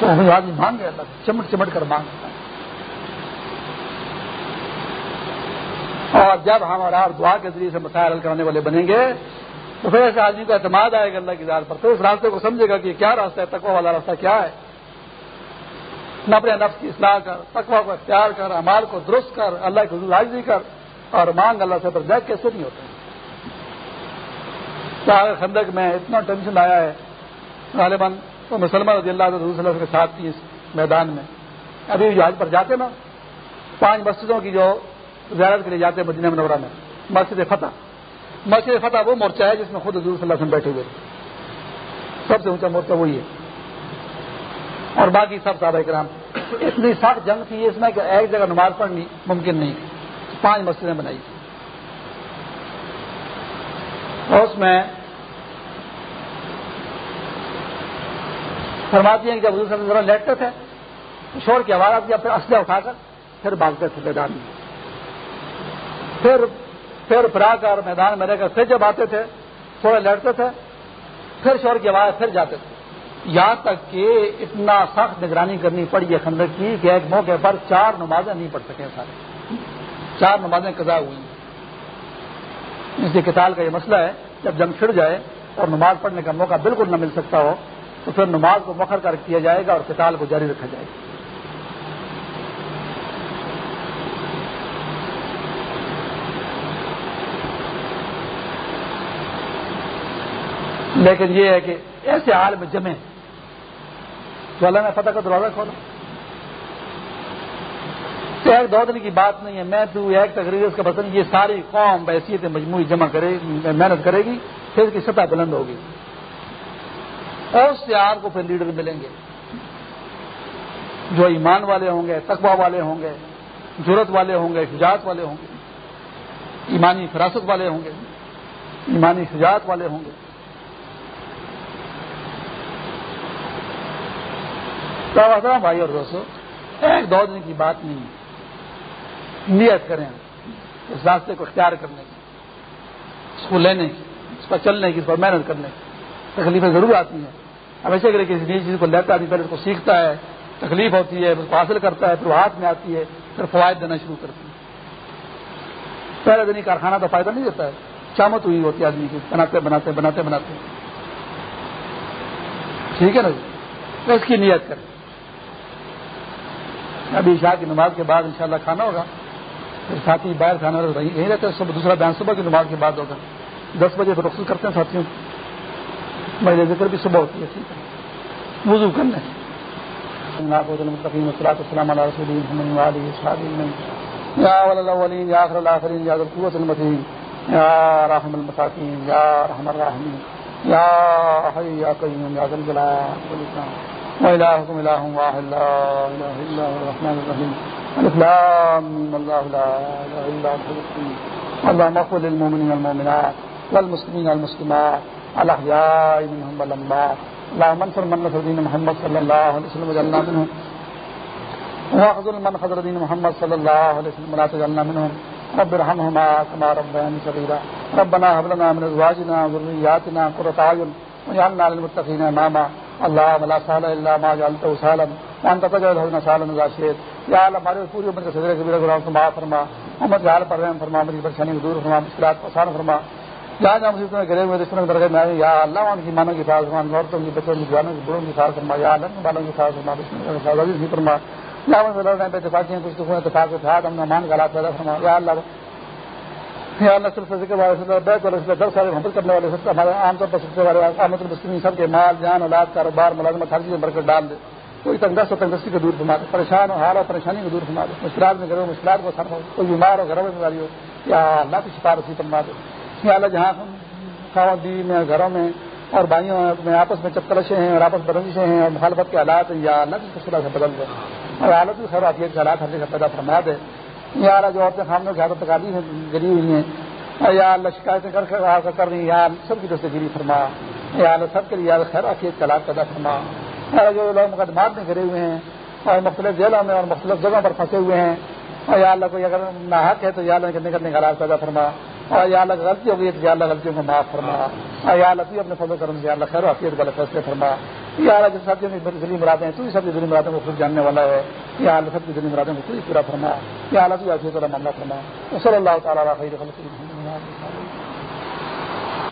تو آدمی مانگ گیا اللہ چمٹ چمٹ کر مانگ اور جب ہم اور آپ دعا کے ذریعے سے مسائل حل کرانے والے بنیں گے، تو پھر ایسے آدمی کو اعتماد آئے گا اللہ کی ذات پر۔ تو اس راستے کو سمجھے گا کہ کیا راستہ ہے؟ تقوا والا راستہ کیا ہے؟ نہ اپنے نفس کی اصلاح کر تقوا کو اختیار کر امال کو درست کر، اللہ کی حضور حاضری کر، اور مانگ اللہ سے پر دیکھ کیسے نہیں ہوتا خندق میں اتنا ٹینشن آیا ہے، غالباً تو مسلمان رضی اللہ صلی اللہ کے ساتھ تھی اس میدان میں۔ ابھی جہاز پر جاتے نا۔ پانچ مسجدوں کی جو زیارت کے لیے جاتے ہیں مدینہ منورہ میں۔ مسجد فتح۔ مسجد فتح وہ مورچہ ہے جس میں خود حضور صلی اللہ علیہ وسلم بیٹھے ہوئے سب سے اونچا مورچہ وہی ہے۔ اور باقی سب صحابہ کرام۔ اتنی سخت جنگ تھی اس میں کہ ایک جگہ نماز پڑھنی ممکن نہیں۔ پانچ مسجدیں بنائی۔ اور اس میں فرماتی ہیں کہ جب حضور ذرا لیٹتے تھے، شور کی آواز آتی پھر اسلحہ اٹھا کر پھر بھاگتے تھے میدان میں۔ پھر پھر پھرا کر میدان میں رہ کر پھر جب آتے تھے تھوڑے لیٹتے تھے، پھر شور کی آواز پھر جاتے تھے۔ یہاں تک کہ اتنا سخت نگرانی کرنی پڑی ہے خندق کی کہ ایک موقع پر چار نمازیں نہیں پڑھ سکے سارے۔ چار نمازیں قضا ہوئی۔ اس لیے کتال کا یہ مسئلہ ہے، جب جنگ چھڑ جائے اور نماز پڑھنے کا موقع بالکل نہ مل سکتا ہو، تو پھر نماز کو مکھر کر کیا جائے گا اور کتال کو جاری رکھا جائے گا۔ لیکن یہ ہے کہ ایسے حال میں جمے تو اللہ نے فتح کا دروازہ کھولا۔ ایک دو دن کی بات نہیں ہے۔ میں تو ایک تقریر اس کا پسند یہ ساری قوم بحثیت مجموعی جمع کرے محنت کرے گی، پھر اس کی سطح بلند ہوگی۔ اور اس سے کو پھر لیڈر ملیں گے۔ جو ایمان والے ہوں گے تقوا والے ہوں گے، ضرورت والے ہوں گے شجاعت والے ہوں گے، ایمانی فراست والے ہوں گے، ایمانی شجاعت والے ہوں گے۔ تو بھائی اور دوستو، ایک دو دن کی بات نہیں ہے۔ نیت کریں، اس راستے کو اختیار کرنے کی، اس کو لینے کی، اس پر چلنے کی، اس پر محنت کرنے کی۔ تکلیفیں ضرور آتی ہیں۔ اب ایسے کرے کسی نئی چیز کو لیتا آدمی پہلے اس کو سیکھتا ہے، تکلیف ہوتی ہے، اس کو حاصل کرتا ہے، پھر وہ ہاتھ میں آتی ہے، پھر فوائد دینا شروع کرتی ہے۔ پہلے دن کارخانہ تو فائدہ نہیں دیتا ہے۔ چامت ہوئی ہوتی ہے آدمی کی، بناتے بناتے بناتے بناتے۔ ٹھیک ہے نا جی؟ اس کی نیت کریں۔ ابھی شاہ کی نماز کے بعد انشاءاللہ کھانا ہوگا۔ پھر ساتھی باہر کھانا یہیں رہتے ہیں دوسرا بیان صبح کی نماز کے بعد ہوگا۔ دس بجے تو رخصت کرتے ہیں ساتھیوں۔ میرے ذکر بھی صبح ہوتی ہے، ٹھیک ہے۔ وضو کرنے السلام یا رحم المساکین، یا رحم الرحمین یا حی یا قیوم، یا ذل جلال وإلهكم إله واحد، لا إله إلا هو الرحمن الرحيم. الإسلام الله لا إله إلا هو اللهم اغفر للمؤمنين والمؤمنات والمسلمين والمسلمات، الأحياء منهم والأموات. اللهم انصر من نصر دين محمد صلى الله عليه وسلم وجعلنا منهم. واخذل من خذل دين محمد صلى الله عليه وسلم ولا تجعلنا منهم. رب ارحمهما كما ربياني صغيرا. ربنا هب لنا من ازواجنا وذرياتنا قرة اعين واجعلنا للمتقين اماما اللہ لا سال اللہ ما جعلت سالم وان تجعل حزن سالم اذا شئت. یا اللہ ہمارے پوری امت کے صدر کبیرہ گناہوں کو معاف فرما. محمد جہال پر رحم فرما میری پریشانی کو دور فرما مشکلات کو آسان فرما. جہاں جہاں مصیبتوں میں گرے ہوئے دشمنوں کے درگاہ میں آئے. یا اللہ ان کی مانوں کی حفاظ فرما عورتوں کی بچوں کی جوانوں کی بڑوں کی حفاظ فرما. یا اللہ بالوں کی حفاظ فرما دشمنوں کی فرما. یا ہم لڑنے پہ اتفاقی ہیں کچھ دکھوں اتفاق کے ساتھ ہم نے مان کا حالات پیدا فرما. یا اللہ اللہ صرف ذکر والے بیت والے دس سال محبت کرنے والے ہمارے عام طور پر سب والے احمد سب کے مال، جان، اولاد، کاروبار، ملازمت، ہر چیز میں برکت ڈال دے۔ کوئی تنگست اور تنگستی کو دور فرما دے، پریشان ہو، حال اور پریشانی کو دور فرما دے۔ مشکلات میں گھروں مشکلات کو سر ہو۔ کوئی بیمار ہو، گھروں میں بیماری ہو، یا اللہ کی سفارشی فرما دے۔ یا اللہ، جہاں خواہ میں، گھروں میں اور بھائیوں میں آپس میں چپکلشیں ہیں اور آپس برنجیں ہیں اور مخالفت کے حالات ہیں، یا اللہ کی صلاح سے بدل دے۔ اور حالت بھی خراب کے حالات ہر جگہ پیدا فرما دے۔ یا اللہ جو عورتیں خامنوں کی حالت تکالی گری ہوئی ہیں۔ یا اللہ شکایتیں کر کر رہا کر رہی یا سب کی دستگیری فرما۔ یا اللہ، سب کے لیے خیر عقیت طلاق پیدا فرما۔ یا جو لوگ مقدمات میں گھرے ہوئے ہیں، اور مختلف جیلوں میں اور مختلف جگہوں پر پھنسے ہوئے ہیں، اور یا اللہ، کوئی اگر ناحق ہے تو یا اللہ کرنے کرنے کا حالات پیدا فرما۔ اور یا اللہ، غلطی ہو گئی تو یا اللہ غلطیوں کو معاف فرما۔ اور یا اللہ، تو اپنے فضل کرم سے اللہ خیر و عقیت والے فیصلے فرما۔ یہ اعلیٰ جس ساتھیوں کی دلی مرادیں ہیں، تو سب کے ذریعے مرادوں کو خود جاننے والا ہے۔ یہ اعلیٰ سب کے ذریعے مرادوں کو پورا فرما یہ اعلیٰ تو عافیت والا معاملہ فرما صلی اللہ تعالیٰ خیر خلق